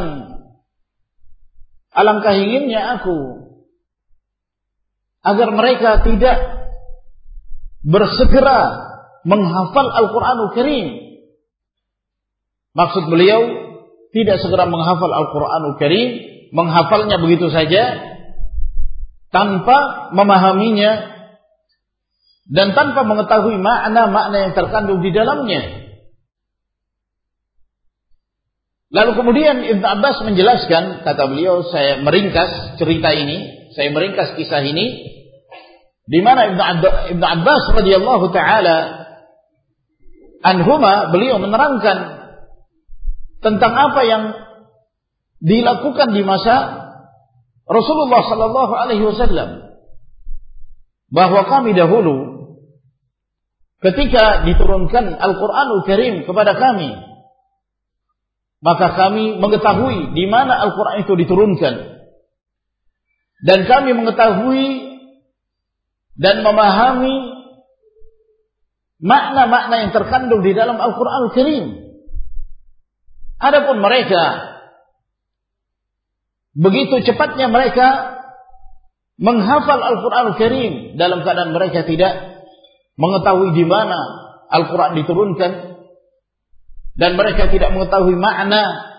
alangkah inginnya aku agar mereka tidak bersegera menghafal Al-Quranul Karim. Maksud beliau tidak segera menghafal Al-Quranul Karim, menghafalnya begitu saja tanpa memahaminya dan tanpa mengetahui makna-makna yang terkandung di dalamnya. Lalu kemudian Ibn Abbas menjelaskan, kata beliau, saya meringkas cerita ini, saya meringkas kisah ini, di mana Ibnu Abbas radhiyallahu taala anhuma beliau menerangkan tentang apa yang dilakukan di masa Rasulullah sallallahu alaihi wasallam. Bahwa kami dahulu ketika diturunkan Al-Qur'anul Karim kepada kami maka kami mengetahui di mana Al-Qur'an itu diturunkan dan kami mengetahui dan memahami makna-makna yang terkandung di dalam Al-Quran Al-Karim. Adapun mereka, begitu cepatnya mereka menghafal Al-Quran Al-Karim dalam keadaan mereka tidak mengetahui di mana Al-Quran diturunkan dan mereka tidak mengetahui makna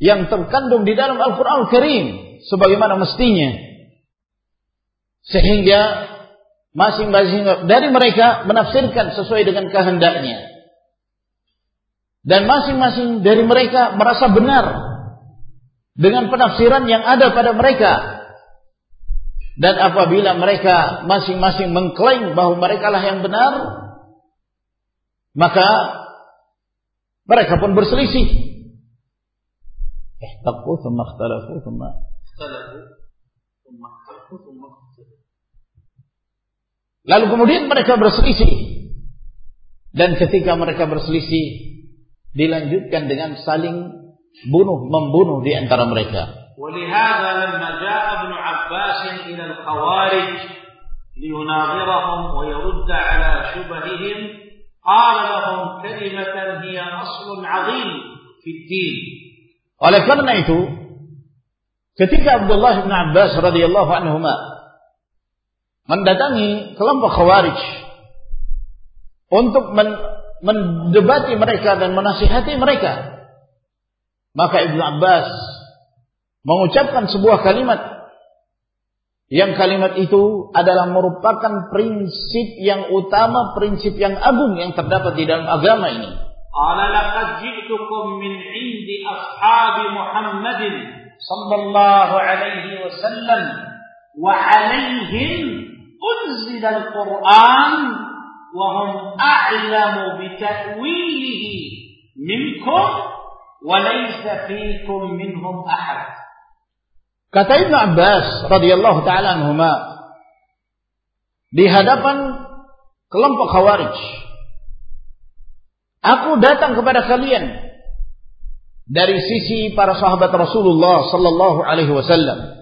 yang terkandung di dalam Al-Quran Al-Karim sebagaimana mestinya sehingga Masing-masing dari mereka menafsirkan sesuai dengan kehendaknya. Dan masing-masing dari mereka merasa benar dengan penafsiran yang ada pada mereka. Dan apabila mereka masing-masing mengklaim bahwa mereka lah yang benar, maka mereka pun berselisih. Ihtaqu thumma ikhtalafu thumma ikhtalafu thumma ikhtalafu thumma Lalu kemudian mereka berselisih. Dan ketika mereka berselisih, dilanjutkan dengan saling bunuh membunuh di antara mereka. ولهذا لما جاء ابن عباس إلى الخوارج ليناظرهم ويرد على شبههم قال لهم كلمة هي أصل عظيم في الدين. Oleh karena itu, ketika Abdullah bin Abbas radhiyallahu anhuma mendatangi kelompok Khawarij untuk men mendebati mereka dan menasihati mereka. Maka Ibnu Abbas mengucapkan sebuah kalimat yang kalimat itu adalah merupakan prinsip yang utama, prinsip yang agung yang terdapat di dalam agama ini. Qala laqad min 'indi ashabi Muhammadin sallallahu alaihi wasallam wa 'alaihim unzila al-Qur'an wa hum a'lamu bi ta'wilihi minkum wa laysa fiikum minhum ahad. Kata Ibn Abbas radhiyallahu taala anhuma di hadapan kelompok Khawarij Aku datang kepada kalian dari sisi para sahabat Rasulullah sallallahu alaihi wasallam.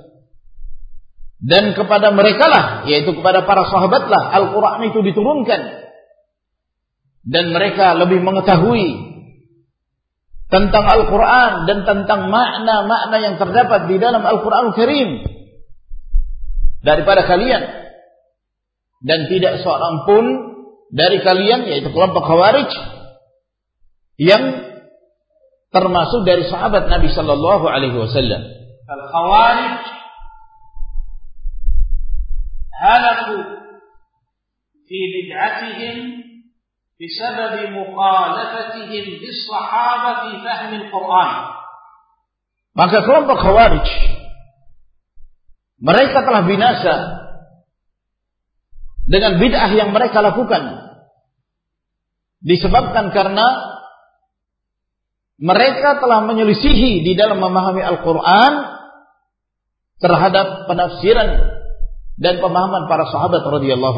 Dan kepada mereka lah yaitu kepada para sahabat lah Al-Qur'an itu diturunkan. Dan mereka lebih mengetahui tentang Al-Qur'an dan tentang makna-makna yang terdapat di dalam Al-Qur'an Karim daripada kalian dan tidak seorang pun dari kalian yaitu kelompok Khawarij yang termasuk dari sahabat Nabi sallallahu alaihi wasallam. Al-Khawarij halaku fi bid'atihim بسبب مخالفتهم للصحابة في فهم القرآن. Maka kelompok Khawarij mereka telah binasa dengan bid'ah yang mereka lakukan disebabkan karena mereka telah menyelisihi di dalam memahami Al-Quran terhadap penafsiran dan pemahaman para sahabat radhiyallahu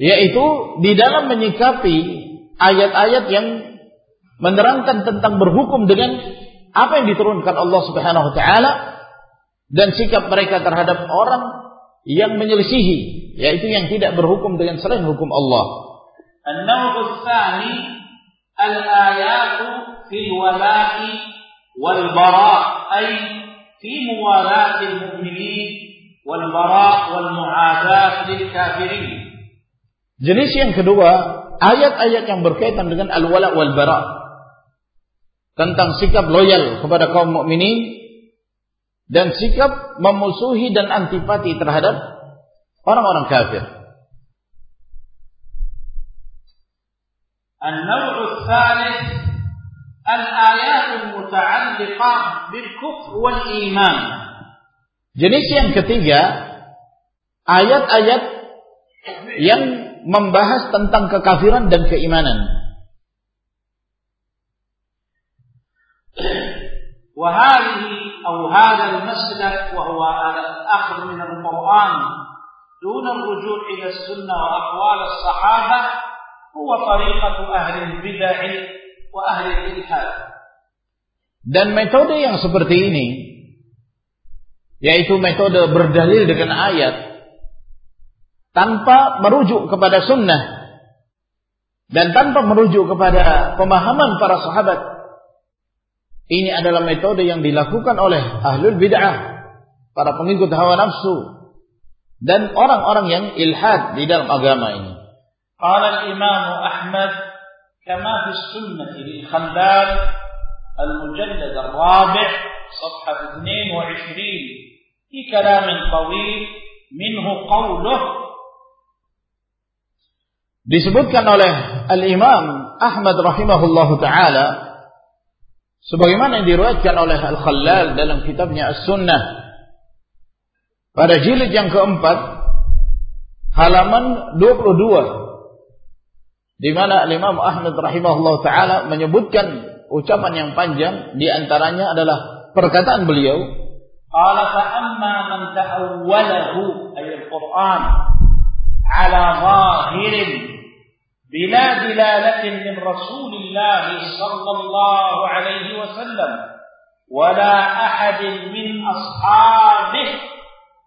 Yaitu di dalam menyikapi ayat-ayat yang menerangkan tentang berhukum dengan apa yang diturunkan Allah Subhanahu wa taala dan sikap mereka terhadap orang yang menyelisihi yaitu yang tidak berhukum dengan selain hukum Allah. An-naw'u al-ayatu. Jenis yang kedua, ayat-ayat yang berkaitan dengan al-wala wal bara. Tentang sikap loyal kepada kaum mukminin dan sikap memusuhi dan antipati terhadap orang-orang kafir. النوع الثالث الآيات المتعلقة بالكفر والإيمان Jenis yang ketiga, ayat-ayat yang membahas tentang kekafiran dan keimanan. وهذه أو هذا المسلك وهو الأخذ من القرآن دون الرجوع إلى السنة وأقوال الصحابة huwa tariqatu ahli bid'ah wa ahli ilhad. Dan metode yang seperti ini yaitu metode berdalil dengan ayat tanpa merujuk kepada sunnah dan tanpa merujuk kepada pemahaman para sahabat ini adalah metode yang dilakukan oleh ahlul bid'ah para pengikut hawa nafsu dan orang-orang yang ilhad di dalam agama ini قال الإمام أحمد كما في السنة للخلال المجلد الرابع صفحة 22 في كلام طويل منه قوله disebutkan oleh Al-Imam Ahmad rahimahullahu taala sebagaimana yang diriwayatkan oleh Al-Khallal dalam kitabnya As-Sunnah pada jilid yang keempat halaman 22 di mana Imam Ahmad rahimahullah taala menyebutkan ucapan yang panjang di antaranya adalah perkataan beliau qala fa amma man ta'awwalahu al-Qur'an ala zahirin bila dilalatin min Rasulillah sallallahu alaihi wasallam wala ahad min ashabihi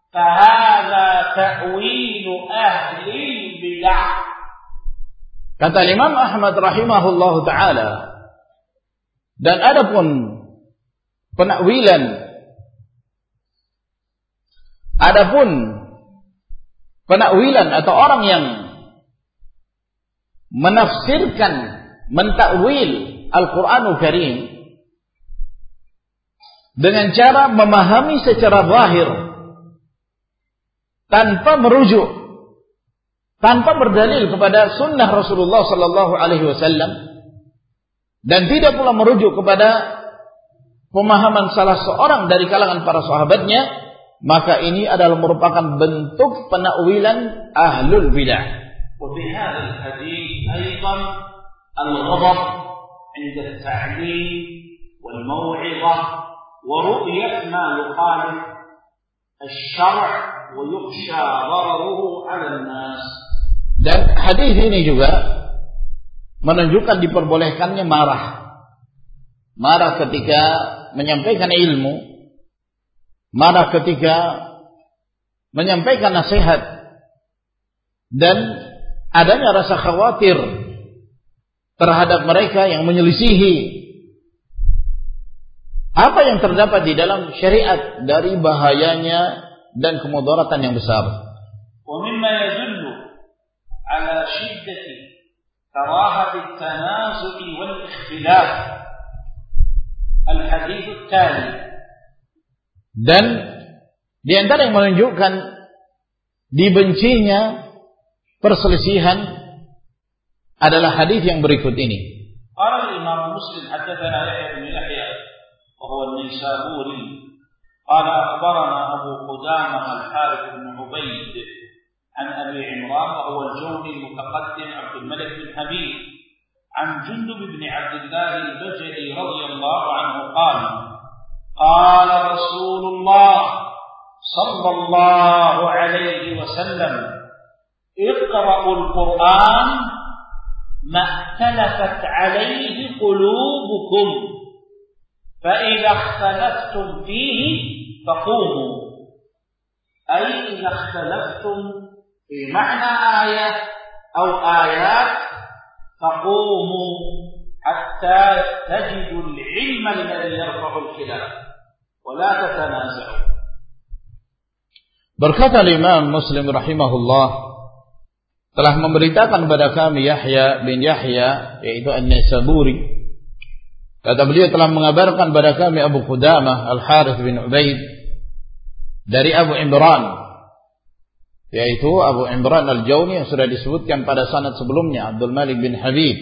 فهذا تأويل أهل البدع Kata Imam Ahmad rahimahullahu taala Dan adapun penakwilan adapun penakwilan atau orang yang menafsirkan mentakwil Al-Qur'anul Karim dengan cara memahami secara zahir tanpa merujuk tanpa berdalil kepada sunnah Rasulullah sallallahu alaihi wasallam dan tidak pula merujuk kepada pemahaman salah seorang dari kalangan para sahabatnya maka ini adalah merupakan bentuk penakwilan ahlul bidah. وفي هذا الحديث أيضا الغضب عند التعليم والموعظة ورؤية ما يخالف الشرع ويخشى ضرره على الناس. Dan hadis ini juga menunjukkan diperbolehkannya marah. Marah ketika menyampaikan ilmu, marah ketika menyampaikan nasihat, dan adanya rasa khawatir terhadap mereka yang menyelisihi apa yang terdapat di dalam syariat dari bahayanya dan kemudaratan yang besar. ومما يدل على شدة كراهة التنازع والاختلاف الحديث التالي Dan di antara yang menunjukkan dibencinya perselisihan adalah hadis yang berikut ini. قال الإمام مسلم حدثنا يحيى بن يحيى وهو النيسابوري قال أخبرنا أبو قدامة الحارث بن عبيد عن أبي عمران وهو الجوني المتقدم عبد الملك بن حبيب عن جندب بن عبد الله البجلي رضي الله عنه قال قال رسول الله صلى الله عليه وسلم اقرأوا القرآن ما اختلفت عليه قلوبكم. فإذا اختلفتم فيه فقوموا. أي إذا اختلفتم في معنى آية أو آيات فقوموا حتى تجدوا العلم الذي يرفع الخلاف ولا تتنازعوا. Berkata Imam Muslim rahimahullah telah memberitakan kepada kami Yahya bin Yahya yaitu An-Nisaburi kata beliau telah mengabarkan kepada kami Abu Qudamah Al-Harith bin Ubaid dari Abu Imran yaitu Abu Imran Al-Jawni yang sudah disebutkan pada sanad sebelumnya Abdul Malik bin Habib.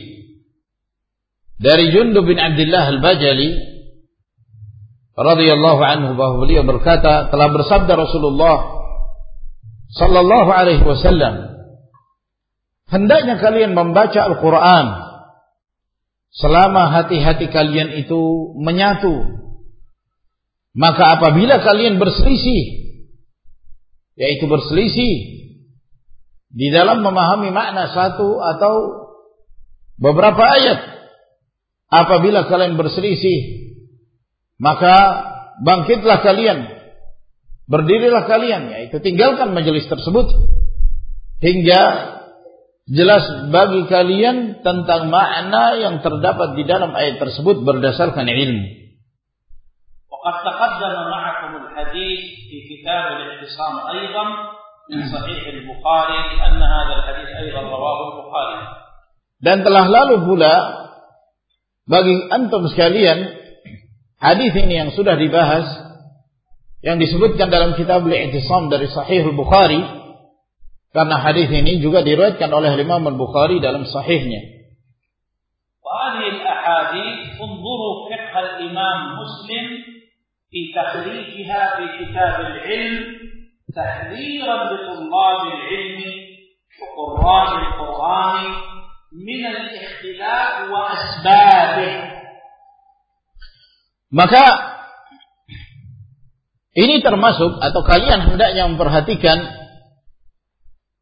Dari Jundub bin Abdullah Al-Bajali radhiyallahu anhu bahwa beliau berkata telah bersabda Rasulullah sallallahu alaihi wasallam hendaknya kalian membaca Al-Qur'an. Selama hati-hati kalian itu menyatu maka apabila kalian berselisih yaitu berselisih di dalam memahami makna satu atau beberapa ayat apabila kalian berselisih maka bangkitlah kalian Berdirilah kalian, yaitu tinggalkan majelis tersebut hingga jelas bagi kalian tentang makna yang terdapat di dalam ayat tersebut berdasarkan ilmu. وقد تقدم معكم الحديث في كتاب الاعتصام أيضا من صحيح البخاري لأن هذا الحديث أيضا رواه البخاري Dan telah lalu pula bagi antum sekalian hadis ini yang sudah dibahas yang disebutkan dalam kitab Al-I'tisam dari Sahih Al-Bukhari karena hadis ini juga diriwayatkan oleh Imam Al-Bukhari dalam sahihnya. وهذه الأحاديث انظروا فقه الإمام مسلم في تخريجها في كتاب العلم تحذيرا لطلاب العلم وقراء القرآن من الاختلاف وأسبابه Maka ini termasuk atau kalian hendaknya memperhatikan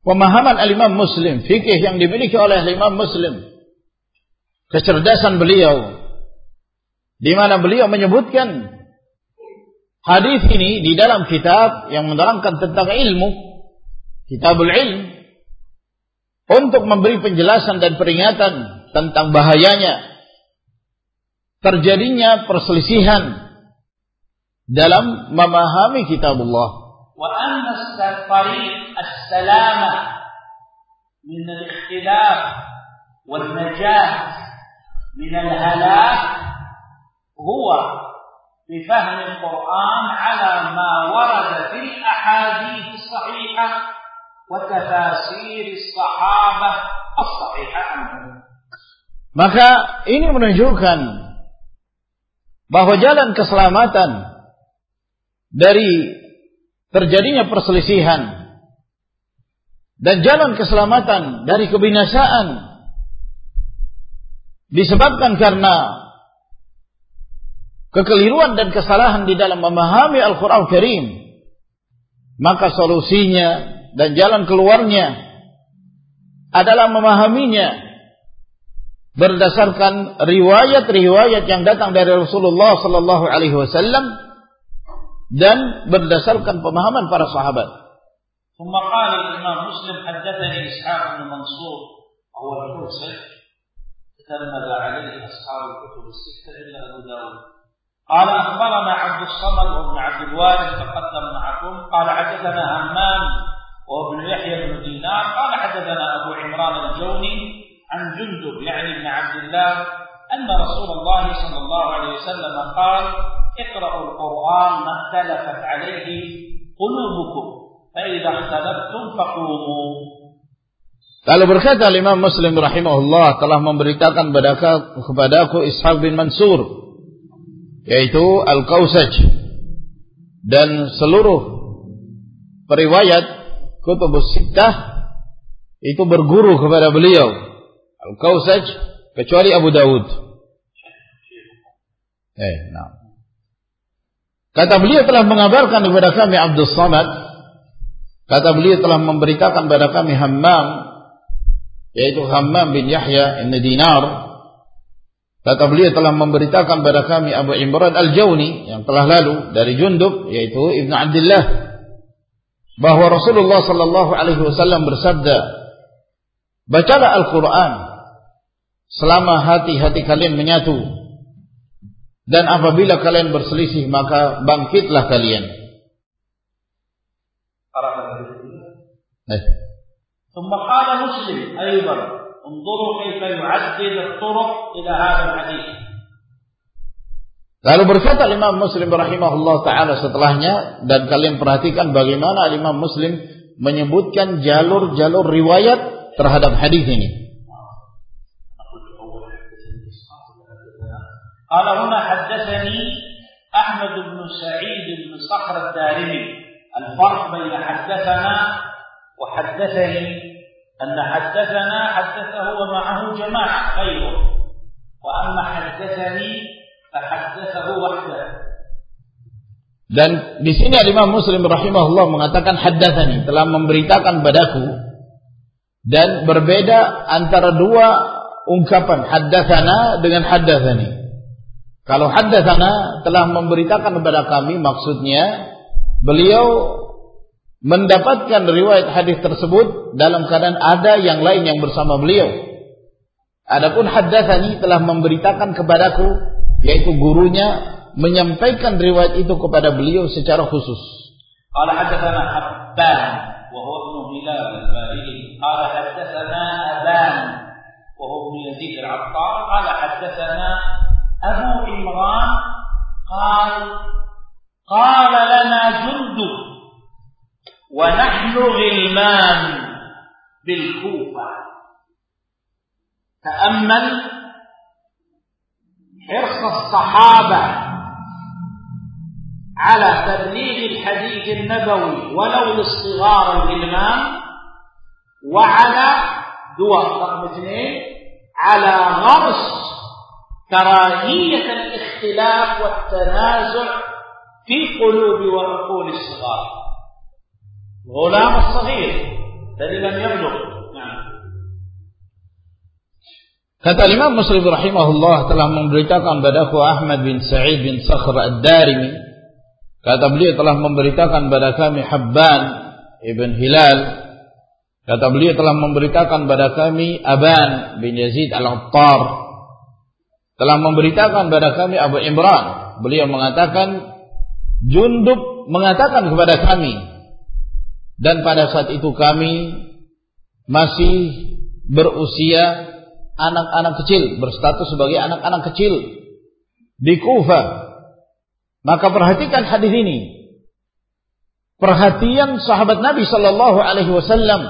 pemahaman al-Imam Muslim, fikih yang dimiliki oleh al-Imam Muslim. Kecerdasan beliau di mana beliau menyebutkan hadis ini di dalam kitab yang menerangkan tentang ilmu, Kitabul Ilm untuk memberi penjelasan dan peringatan tentang bahayanya terjadinya perselisihan dalam memahami kitabullah. وأن الطريق السلامة من الاختلاف والنجاة من الهلاك هو بفهم القرآن على ما ورد في الأحاديث الصحيحة وتفاسير الصحابة الصحيحة Maka ini menunjukkan bahwa jalan keselamatan dari terjadinya perselisihan dan jalan keselamatan dari kebinasaan disebabkan karena kekeliruan dan kesalahan di dalam memahami Al-Quran Karim, maka solusinya dan jalan keluarnya adalah memahaminya berdasarkan riwayat-riwayat yang datang dari Rasulullah sallallahu alaihi wasallam dan berdasarkan pemahaman para sahabat. ثم قال الإمام مسلم حدثني إسحاق بن منصور هو الكوسج تلمذ عليه أصحاب الكتب الستة إلا أبو داود قال أخبرنا عبد الصمد وابن عبد الوارث تقدم معكم قال حدثنا همام وابن يحيى بن دينار قال حدثنا أبو عمران الجوني عن جندب يعني ابن عبد الله أن رسول الله صلى الله عليه وسلم قال اقرأوا القرآن ما اختلفت عليه قلوبكم فإذا اختلفتم فقوموا Lalu berkata Imam Muslim rahimahullah telah memberitakan kepadaku Ishaq bin Mansur yaitu Al-Kausaj dan seluruh periwayat kutubus sittah itu berguru kepada beliau Al-Kausaj kecuali Abu Dawud eh nah kata beliau telah mengabarkan kepada kami Abdul Samad. Kata beliau telah memberitakan kepada kami Hammam yaitu Hammam bin Yahya bin Dinar. Kata beliau telah memberitakan pada kami Abu Imran Al-Jawni yang telah lalu dari Jundub yaitu Ibnu Abdullah bahwa Rasulullah sallallahu alaihi wasallam bersabda Bacalah Al-Qur'an. Selama hati-hati kalian menyatu dan apabila kalian berselisih maka bangkitlah kalian. Eh. ثم قال مسلم أيضا انظروا كيف يعدل الطرق إلى هذا الحديث Lalu berkata Imam Muslim rahimahullah taala setelahnya dan kalian perhatikan bagaimana Imam Muslim menyebutkan jalur-jalur riwayat terhadap hadis ini. قال هنا حدثني أحمد بن سعيد بن صخر الدارمي الفرق بين حدثنا وحدثني أن حدثنا حدثه ومعه جماعة غيره وأما حدثني فحدثه وحده Dan di sini Imam Muslim rahimahullah mengatakan haddatsani telah memberitakan padaku dan berbeda antara dua ungkapan haddatsana dengan haddatsani. Kalau haddatsana telah memberitakan kepada kami maksudnya beliau mendapatkan riwayat hadis tersebut dalam keadaan ada yang lain yang bersama beliau. Adapun haddatsani telah memberitakan kepadaku yaitu gurunya menyampaikan riwayat itu kepada beliau secara khusus. Qala haddatsana Habban wa huwa Hilal al-Bahili. Qala haddatsana Aban wa al-Attar. Abu Imran قال قال لنا جندب ونحن غلمان بالكوفة. تأمل حرص الصحابة على تبليغ الحديث النبوي ولو للصغار الغلمان وعلى دول رقم اثنين على غرس كراهية الاختلاف والتنازع في قلوب وعقول الصغار غلام الصغير الذي لم يبلغ نعم Kata Imam Muslim rahimahullah telah memberitakan padaku Ahmad bin Sa'id bin Sakhr ad-Darimi. Kata beliau telah memberitakan pada kami Habban ibn Hilal. Kata beliau telah memberitakan pada kami Aban bin Yazid al-Attar. telah memberitakan kepada kami Abu Imran. Beliau mengatakan, Jundub mengatakan kepada kami, dan pada saat itu kami masih berusia anak-anak kecil, berstatus sebagai anak-anak kecil di Kufa. Maka perhatikan hadis ini. Perhatian sahabat Nabi sallallahu alaihi wasallam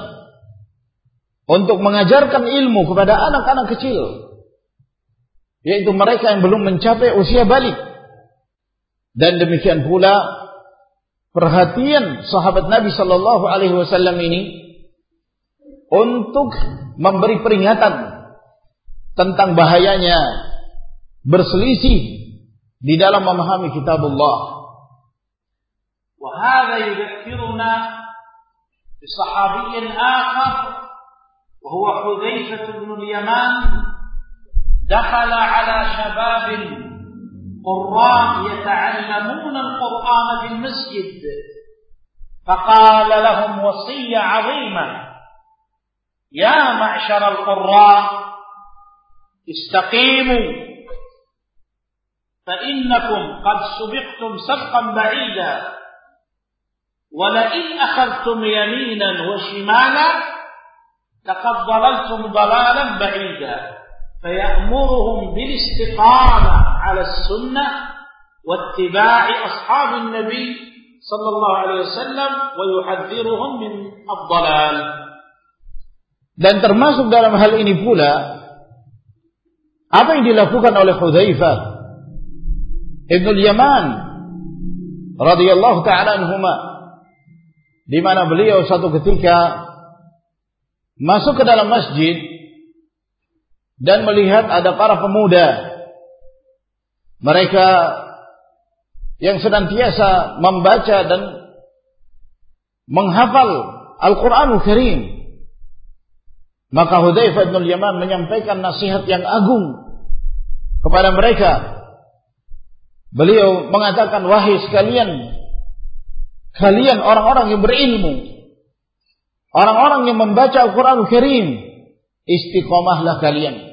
untuk mengajarkan ilmu kepada anak-anak kecil yaitu mereka yang belum mencapai usia balik. Dan demikian pula perhatian sahabat Nabi Shallallahu Alaihi Wasallam ini untuk memberi peringatan tentang bahayanya berselisih di dalam memahami kitabullah. وهذا يذكرنا بصحابي آخر وهو حذيفة بن اليمان دخل على شباب قراء يتعلمون القرآن في المسجد. فقال لهم وصية عظيمة. يا معشر القراء استقيموا فإنكم قد سبقتم سبقا بعيدا. ولئن أخذتم يمينا وشمالا لقد ضللتم ضلالا بعيدا. فيأمرهم بالاستقامة على السنة واتباع أصحاب النبي صلى الله عليه وسلم ويحذرهم من الضلال dan termasuk dalam hal ini pula apa yang dilakukan oleh Hudzaifah Ibnu Yaman radhiyallahu taala anhuma di mana beliau satu ketika masuk ke dalam masjid dan melihat ada para pemuda. Mereka yang senantiasa membaca dan menghafal Al-Qur'anul Karim. Maka Hudzaifah bin Yaman menyampaikan nasihat yang agung kepada mereka. Beliau mengatakan wahai sekalian kalian orang-orang yang berilmu orang-orang yang membaca Al-Qur'anul Karim istiqomahlah kalian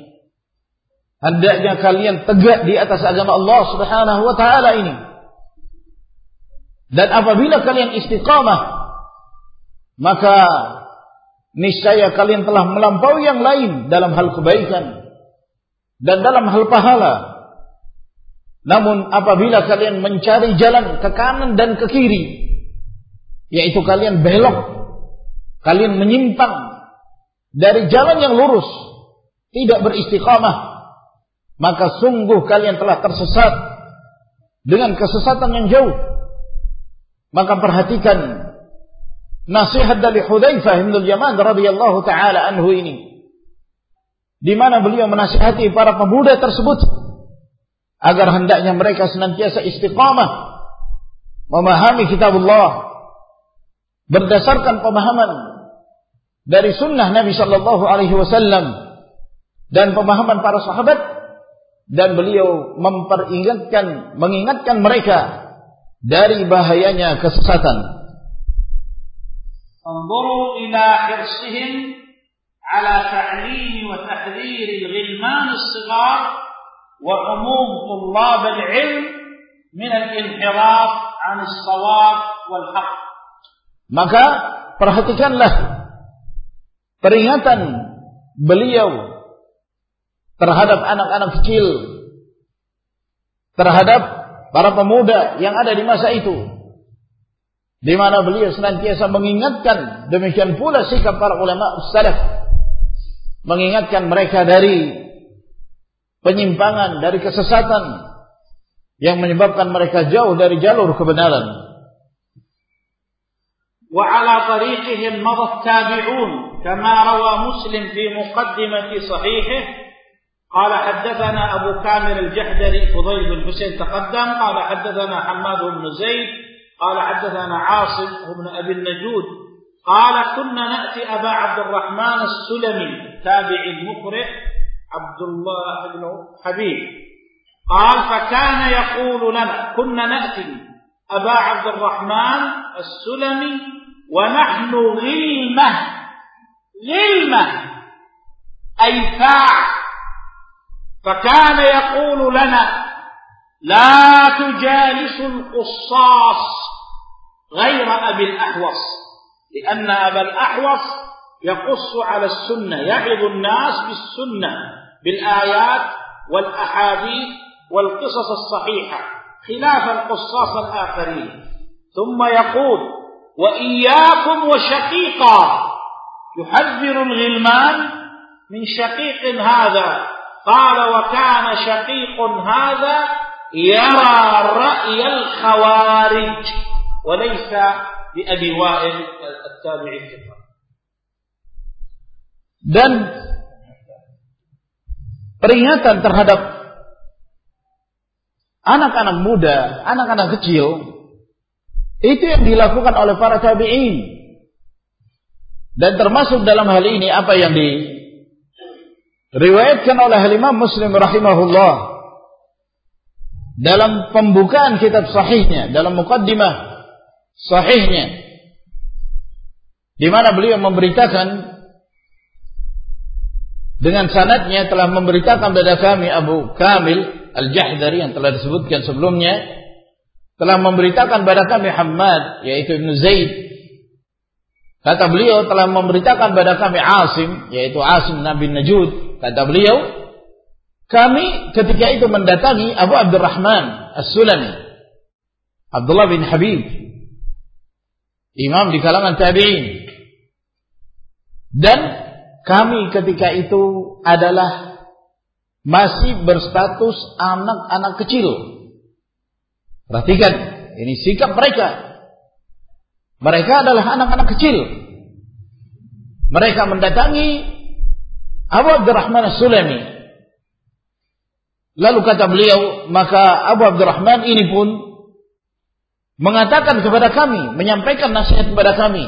Hendaknya kalian tegak di atas agama Allah Subhanahu wa taala ini. Dan apabila kalian istiqamah, maka niscaya kalian telah melampaui yang lain dalam hal kebaikan dan dalam hal pahala. Namun apabila kalian mencari jalan ke kanan dan ke kiri, yaitu kalian belok, kalian menyimpang dari jalan yang lurus, tidak beristiqamah, maka sungguh kalian telah tersesat dengan kesesatan yang jauh. Maka perhatikan nasihat dari Hudzaifah bin Yaman radhiyallahu taala anhu ini. Di mana beliau menasihati para pemuda tersebut agar hendaknya mereka senantiasa istiqamah memahami kitab Allah berdasarkan pemahaman dari sunnah Nabi sallallahu alaihi wasallam dan pemahaman para sahabat dan beliau memperingatkan mengingatkan mereka dari bahayanya kesesatan. انظروا إلى حرصهم على تعليم وتحذير الغلمان الصغار وعموم طلاب العلم من الانحراف عن الصواب والحق. Maka perhatikanlah peringatan beliau terhadap anak-anak kecil, terhadap para pemuda yang ada di masa itu. Di mana beliau senantiasa mengingatkan demikian pula sikap para ulama salaf mengingatkan mereka dari penyimpangan, dari kesesatan yang menyebabkan mereka jauh dari jalur kebenaran. وعلى طريقهم مضى التابعون كما روى مسلم في مقدمة صحيحه قال حدثنا أبو كامل الجحدري فضيل بن حسين تقدم قال حدثنا حماد بن زيد قال حدثنا عاصم بن أبي النجود قال كنا نأتي أبا عبد الرحمن السلمي تابع المقرئ عبد الله بن حبيب. قال فكان يقول لنا كنا نأتي أبا عبد الرحمن السلمي ونحن غلمة غلمة أي فاع فكان يقول لنا لا تجالسوا القصاص غير أبي الأحوص لأن أبا الأحوص يقص على السنة يعظ الناس بالسنة بالآيات والأحاديث والقصص الصحيحة خلاف القصاص الآخرين. ثم يقول وإياكم وشقيقا يحذر الغلمان من شقيق هذا. Qala wa kana syaqiqun hadha yara ra'yal khawarij wa laysa bi Abi Wa'il at-tabi'i Dan peringatan terhadap anak-anak muda, anak-anak kecil itu yang dilakukan oleh para tabi'in. Dan termasuk dalam hal ini apa yang di diriwayatkan oleh Imam Muslim rahimahullah. Dalam pembukaan kitab sahihnya, dalam mukaddimah sahihnya di mana beliau memberitakan dengan sanadnya telah memberitakan kepada kami Abu Kamil Al-Jahdari yang telah disebutkan sebelumnya telah memberitakan kepada kami Hamad yaitu Ibn Zaid. Kata beliau telah memberitakan kepada kami Asim yaitu Asim Nabi Najud kata beliau kami ketika itu mendatangi Abu Abdurrahman As-Sulami Abdullah bin Habib imam di kalangan tabi'in dan kami ketika itu adalah masih berstatus anak-anak kecil. Perhatikan, ini sikap mereka. Mereka adalah anak-anak kecil. Mereka mendatangi Abu Abdurrahman As-Sulami. Lalu kata beliau, maka Abu Abdurrahman ini pun mengatakan kepada kami, menyampaikan nasihat kepada kami.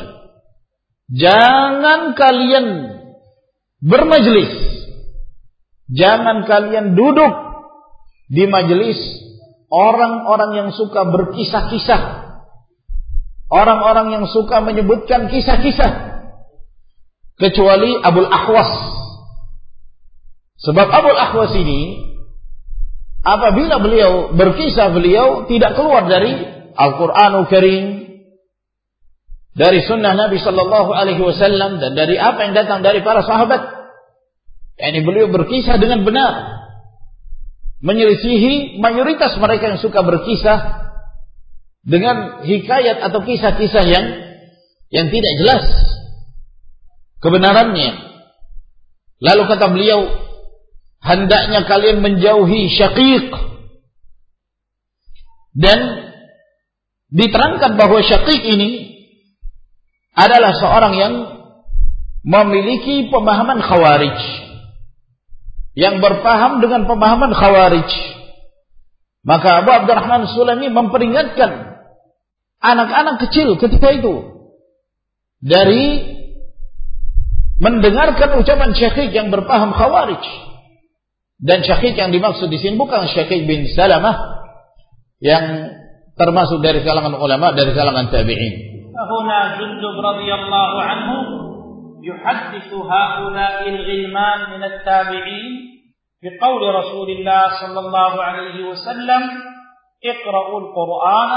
Jangan kalian bermajelis. Jangan kalian duduk di majelis orang-orang yang suka berkisah-kisah. Orang-orang yang suka menyebutkan kisah-kisah. Kecuali Abul Ahwas. Sebab Abul Ahwas ini apabila beliau berkisah beliau tidak keluar dari Al-Qur'anul Karim dari sunnah Nabi Shallallahu Alaihi Wasallam dan dari apa yang datang dari para sahabat. Ini beliau berkisah dengan benar, menyelisihi mayoritas mereka yang suka berkisah dengan hikayat atau kisah-kisah yang yang tidak jelas kebenarannya. Lalu kata beliau, hendaknya kalian menjauhi syaqiq. Dan diterangkan bahwa syaqiq ini adalah seorang yang memiliki pemahaman khawarij. Yang berpaham dengan pemahaman khawarij. Maka Abu Abdurrahman Sulami memperingatkan anak-anak kecil ketika itu dari mendengarkan ucapan syekh yang berpaham khawarij dan syekh yang dimaksud di sini bukan syekh bin Salamah yang termasuk dari kalangan ulama dari kalangan tabi'in فهنا جندب رضي الله عنه يحدث هؤلاء الغلمان من التابعين بقول رسول الله صلى الله عليه وسلم اقرأوا القرآن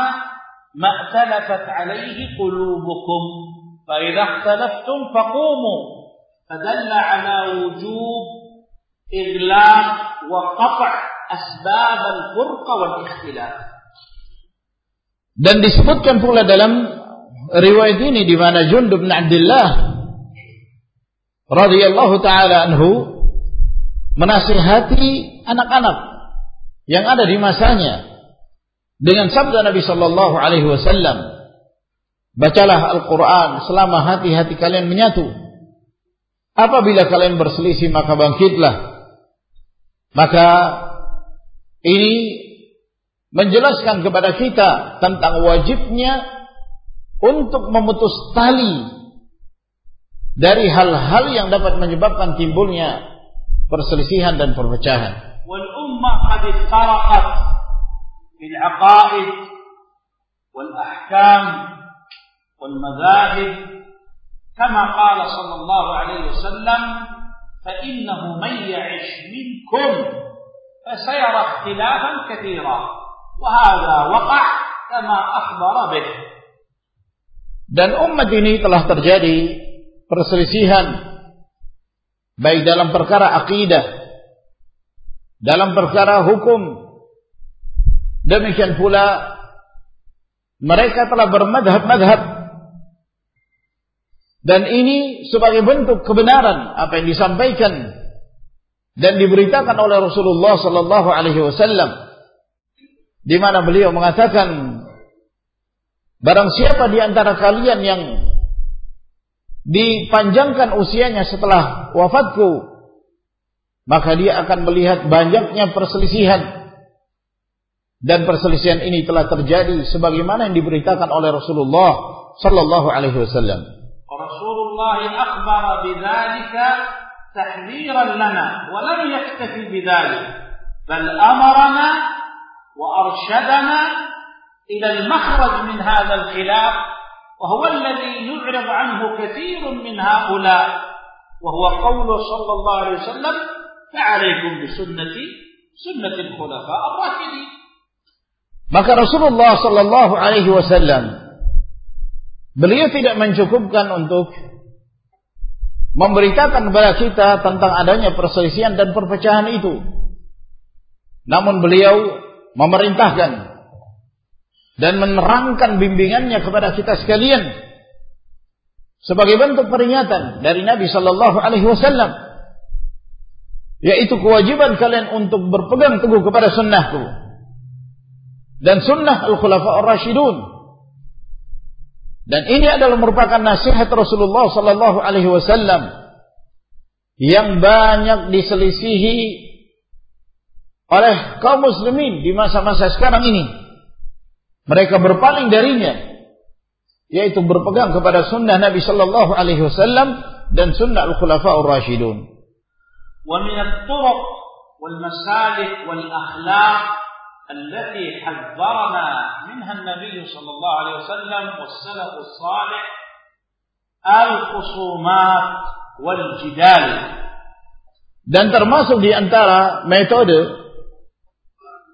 ما ائتلفت عليه قلوبكم فإذا اختلفتم فقوموا فدل على وجوب إغلاق وقطع أسباب الفرقة والاختلاف dan disebutkan pula dalam riwayat ini di mana Jundub bin Abdullah radhiyallahu taala anhu menasihati anak-anak yang ada di masanya dengan sabda Nabi sallallahu alaihi wasallam bacalah Al-Qur'an selama hati-hati kalian menyatu apabila kalian berselisih maka bangkitlah Maka ini menjelaskan kepada kita tentang wajibnya untuk memutus tali dari hal-hal yang dapat menyebabkan timbulnya perselisihan dan perpecahan. Wal ummah qad istarahat bil aqaid wal ahkam wal madhahib kama qala sallallahu alaihi wasallam فإنه من يعش منكم فسيرى اختلافا كثيرا وهذا وقع كما أخبر به Dan umat ini telah terjadi perselisihan baik dalam perkara akidah, dalam perkara hukum. Demikian pula mereka telah bermadhab-madhab dan ini sebagai bentuk kebenaran apa yang disampaikan dan diberitakan oleh Rasulullah sallallahu alaihi wasallam di mana beliau mengatakan Barang siapa di antara kalian yang dipanjangkan usianya setelah wafatku, maka dia akan melihat banyaknya perselisihan. Dan perselisihan ini telah terjadi sebagaimana yang diberitakan oleh Rasulullah sallallahu alaihi wasallam. الله أخبر بذلك تحذيرا لنا ولم يكتفي بذلك بل أمرنا وأرشدنا إلى المخرج من هذا الخلاف وهو الذي يعرض عنه كثير من هؤلاء وهو قول صلى الله عليه وسلم فعليكم بسنة سنة الخلفاء الراشدين. مك رسول الله صلى الله عليه وسلم beliau tidak mencukupkan untuk memberitakan kepada kita tentang adanya perselisihan dan perpecahan itu. Namun beliau memerintahkan dan menerangkan bimbingannya kepada kita sekalian sebagai bentuk peringatan dari Nabi sallallahu alaihi wasallam yaitu kewajiban kalian untuk berpegang teguh kepada sunnahku dan sunnah al-khulafa ar-rasyidun dan ini adalah merupakan nasihat Rasulullah sallallahu alaihi wasallam yang banyak diselisihi oleh kaum muslimin di masa-masa sekarang ini mereka berpaling darinya yaitu berpegang kepada sunnah Nabi sallallahu alaihi wasallam dan sunnah al-khulafaur rasyidun. Wa min at-turuq wal masalik wal akhlaq التي حذرنا منها النبي صلى الله عليه وسلم والسلف الصالح الخصومات والجدال dan termasuk di antara metode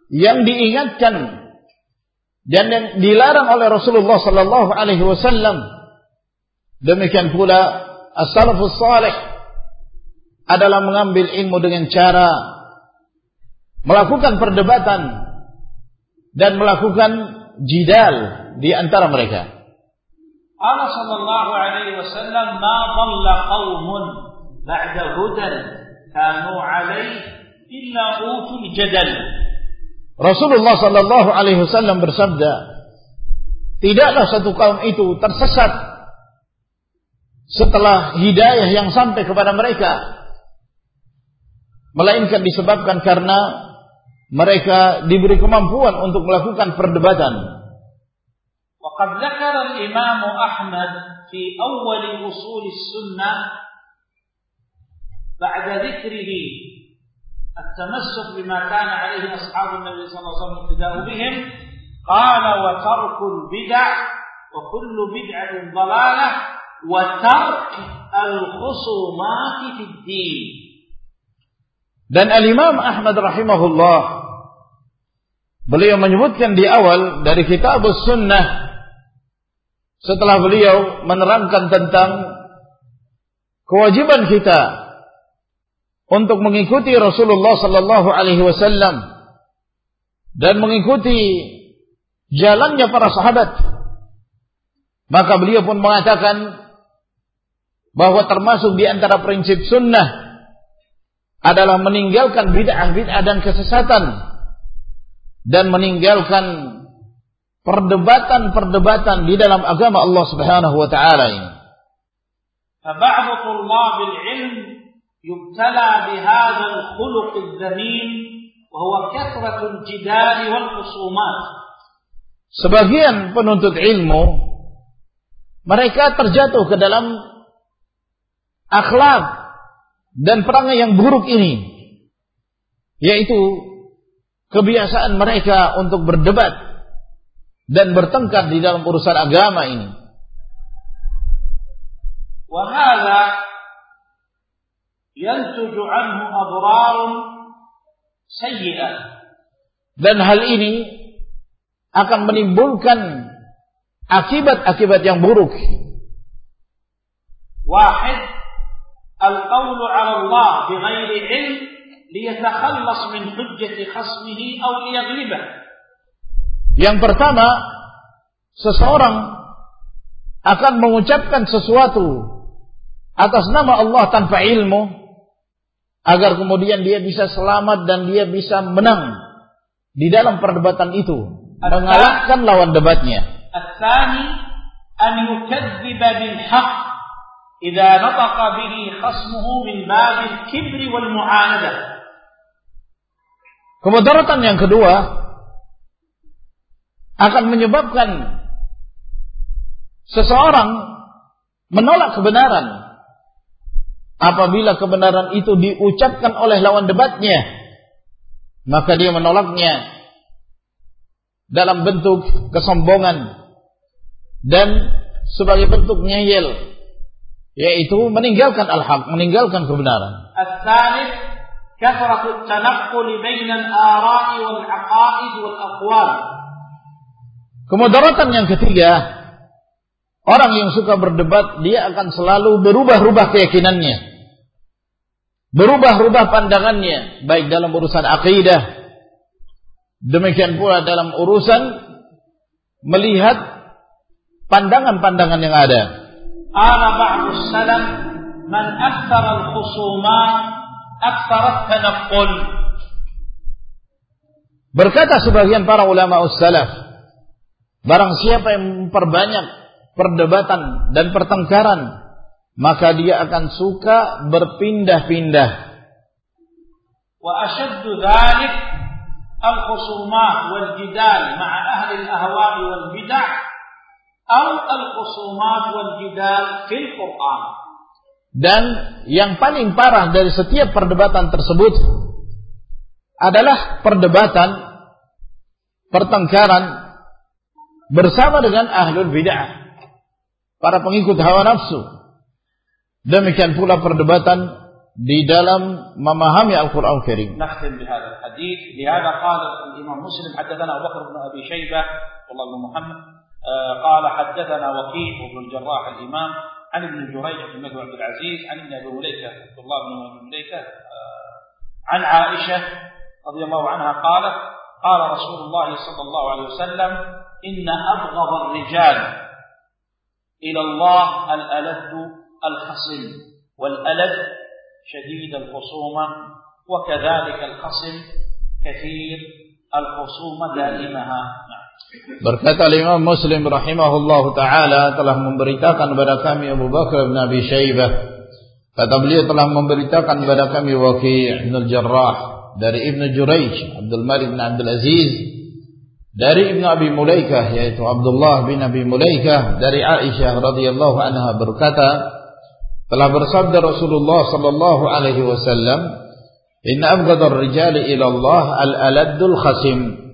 yang diingatkan dan yang dilarang oleh Rasulullah sallallahu alaihi wasallam demikian pula as-salafus salih adalah mengambil ilmu dengan cara melakukan perdebatan dan melakukan jidal di antara mereka. Allah sallallahu alaihi wasallam ma dhalla qaumun ba'da hudan kanu alaihi illa utul jadal. Rasulullah Sallallahu Alaihi Wasallam bersabda, tidaklah satu kaum itu tersesat setelah hidayah yang sampai kepada mereka, melainkan disebabkan karena mereka diberi kemampuan untuk melakukan perdebatan. وقد ذكر الإمام أحمد في أول أصول السنة بعد ذكره التمسك بما كان عليه أصحاب النبي صلى الله عليه وسلم اقتداء بهم قال وترك البدع وكل بدعة ضلالة وترك الخصومات في الدين Dan Al-Imam Ahmad rahimahullah beliau menyebutkan di awal dari kitab sunnah setelah beliau menerangkan tentang kewajiban kita untuk mengikuti Rasulullah sallallahu alaihi wasallam dan mengikuti jalannya para sahabat. Maka beliau pun mengatakan bahwa termasuk di antara prinsip sunnah adalah meninggalkan bid'ah-bid'ah dan kesesatan dan meninggalkan perdebatan-perdebatan di dalam agama Allah Subhanahu wa taala ini. فبعض طلاب العلم يبتلى بهذا الخلق الذميم وهو كثرة الجدال والخصومات Sebagian penuntut ilmu mereka terjatuh ke dalam akhlak dan perangai yang buruk ini yaitu kebiasaan mereka untuk berdebat dan bertengkar di dalam urusan agama ini. Wahala yantuju anhu adrarun sayyi'ah. Dan hal ini akan menimbulkan akibat-akibat yang buruk. Wahid al-qawlu 'ala Allah bighairi 'ilm ليتخلص من حجة خصمه أو ليغلبه Yang pertama, seseorang akan mengucapkan sesuatu atas nama Allah tanpa ilmu agar kemudian dia bisa selamat dan dia bisa menang di dalam perdebatan itu mengalahkan lawan debatnya. الثاني أن يكذب بالحق إذا نطق به خصمه من باب الكبر والمعاندة Kemudaratan yang kedua akan menyebabkan seseorang menolak kebenaran apabila kebenaran itu diucapkan oleh lawan debatnya maka dia menolaknya dalam bentuk kesombongan dan sebagai bentuk nyel yaitu meninggalkan al-haq meninggalkan kebenaran. As-salis كثرة التنقل بين الآراء والعقائد والأقوال kemudaratan yang ketiga Orang yang suka berdebat, dia akan selalu berubah-ubah keyakinannya. Berubah-ubah pandangannya, baik dalam urusan akidah, demikian pula dalam urusan melihat pandangan-pandangan yang ada. قال بعض السلف من أكثر الخصومات aksarat tanakul. Berkata sebagian para ulama ussalaf, barang siapa yang memperbanyak perdebatan dan pertengkaran, maka dia akan suka berpindah-pindah. Wa ashaddu dhalik al-khusumat wal jidal ma'a ahli al-ahwa'i wal bid'ah al-khusumat wal jidal fil Qur'an. Dan yang paling parah dari setiap perdebatan tersebut adalah perdebatan, pertengkaran bersama dengan ahlul bid'ah, para pengikut hawa nafsu. Demikian pula perdebatan di dalam memahami Al-Quran Karim. نختم بهذا الحديث لهذا قال الإمام مسلم حدثنا أبو بكر بن أبي شيبة والله بن محمد آه، قال حدثنا وكيع بن الجراح الإمام عن ابن جريج بن عبد العزيز عن ابن أبي مليكة عبد الله بن أبي مليكة آه، عن عائشة رضي الله عنها قالت قال رسول الله صلى الله عليه وسلم إن أبغض الرجال إلى الله الألد الخصم والألد شديد الخصومة وكذلك الخصم كثير الخصومة دائمها. Berkata Imam Muslim rahimahullah taala telah memberitakan kepada kami Abu Bakar bin Abi Syaibah kata beliau telah memberitakan kepada kami Waqi' bin Al-Jarrah dari Ibnu Jurayj Abdul Malik bin Abdul Aziz dari Ibnu Abi Mulaikah yaitu Abdullah bin Abi Mulaikah dari Aisyah radhiyallahu anha berkata telah bersabda Rasulullah sallallahu alaihi wasallam inna abghadar rijali ila Allah al-aladdul khasim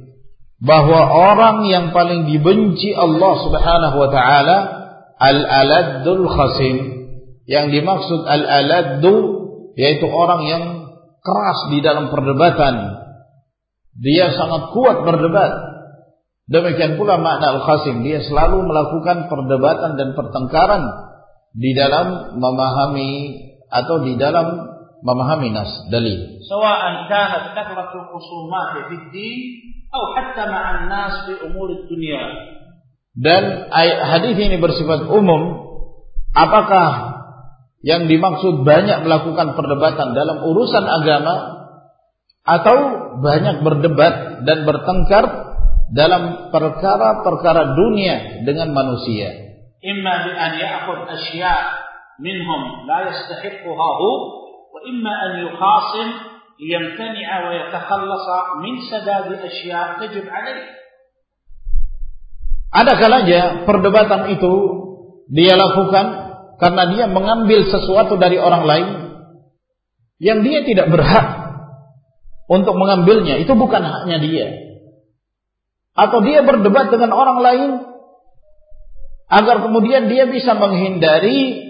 bahwa orang yang paling dibenci Allah Subhanahu wa taala al-aladdul khasim. Yang dimaksud al-aladdu yaitu orang yang keras di dalam perdebatan. Dia sangat kuat berdebat. Demikian pula makna al-khasim. Dia selalu melakukan perdebatan dan pertengkaran di dalam memahami atau di dalam memahami nas dalil. Sawa'an kanat kathratul khusumat fid din atau hatta ma'an nas fi umur dunia. Dan hadis ini bersifat umum. Apakah yang dimaksud banyak melakukan perdebatan dalam urusan agama atau banyak berdebat dan bertengkar dalam perkara-perkara dunia dengan manusia? Imma bi an ya'khud asya' minhum la yastahiqquha وإما أن يخاصم ليمتنع ويتخلص من سداد أشياء تجب عليه Ada kalanya perdebatan itu dia lakukan karena dia mengambil sesuatu dari orang lain yang dia tidak berhak untuk mengambilnya. Itu bukan haknya dia. Atau dia berdebat dengan orang lain agar kemudian dia bisa menghindari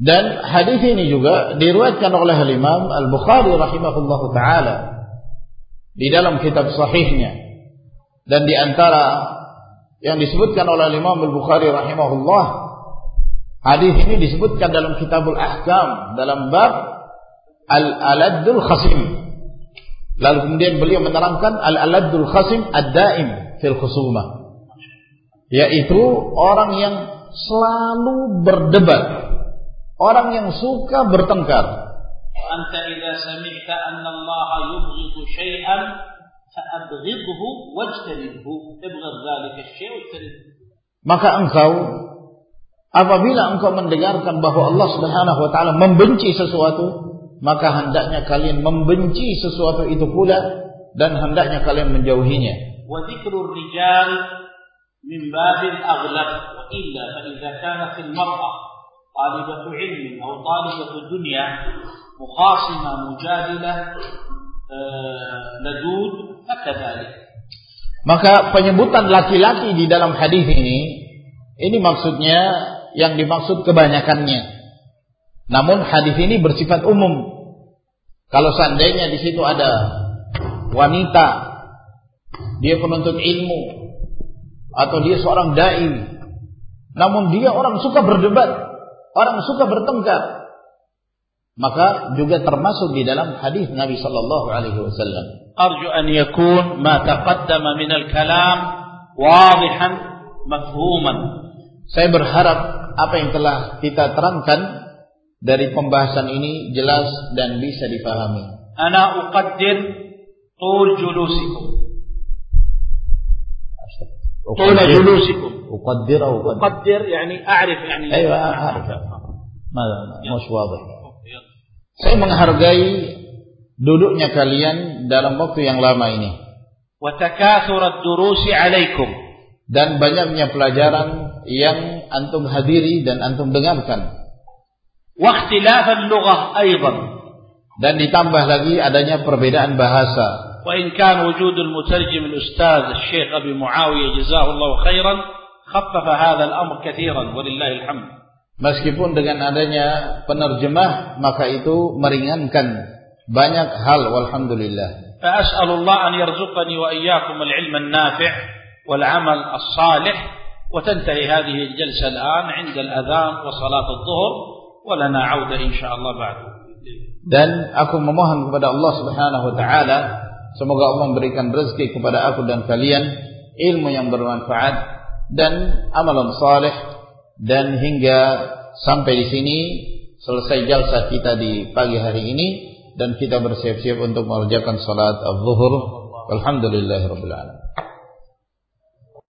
Dan hadis ini juga diriwayatkan oleh Imam Al-Bukhari rahimahullahu taala di dalam kitab sahihnya. Dan di antara yang disebutkan oleh Imam Al-Bukhari rahimahullah hadis ini disebutkan dalam Kitabul Ahkam dalam bab Al-Aladul Khasim. Lalu kemudian beliau menerangkan Al-Aladul Khasim ad-daim fil khusumah. Yaitu orang yang selalu berdebat orang yang suka bertengkar. Maka engkau apabila engkau mendengarkan bahwa Allah Subhanahu wa taala membenci sesuatu, maka hendaknya kalian membenci sesuatu itu pula dan hendaknya kalian menjauhinya. Wa dzikrur rijal min babil aghlab wa illa fa idza kanat al-mar'ah طالبة علم أو طالبة دنيا مخاصمة مجادلة لدود فكذلك Maka penyebutan laki-laki di dalam hadis ini ini maksudnya yang dimaksud kebanyakannya. Namun hadis ini bersifat umum. Kalau seandainya di situ ada wanita, dia penuntut ilmu atau dia seorang dai, namun dia orang suka berdebat, orang suka bertengkar. Maka juga termasuk di dalam hadis Nabi sallallahu alaihi wasallam. Arju an yakun ma taqaddama min al-kalam wadihan mafhuman. Saya berharap apa yang telah kita terangkan dari pembahasan ini jelas dan bisa dipahami. Ana uqaddir tul julusikum. Tul julusikum أقدر أو أقدر أقدر يعني أعرف يعني أيوة أعرف ماذا مش واضح saya menghargai duduknya kalian dalam waktu yang lama ini وتكاثر الدروس عليكم dan banyaknya pelajaran yang antum hadiri dan antum dengarkan واختلاف اللغة أيضا dan ditambah lagi adanya perbedaan bahasa وإن كان وجود المترجم الأستاذ الشيخ أبي معاوية جزاه الله خيرا خفف هذا الأمر كثيرا ولله الحمد Meskipun dengan adanya penerjemah maka itu meringankan banyak hal walhamdulillah. فأسأل الله أن يرزقني وإياكم العلم النافع والعمل الصالح وتنتهي هذه الجلسة الآن عند الأذان وصلاة الظهر ولنا عودة إن شاء الله بعد. Dan aku memohon kepada Allah Subhanahu wa taala semoga Allah memberikan rezeki kepada aku dan kalian ilmu yang bermanfaat dan amalan saleh dan hingga sampai di sini selesai jalsa kita di pagi hari ini dan kita bersiap-siap untuk mengerjakan salat az-zuhur. Alhamdulillahirabbil alamin.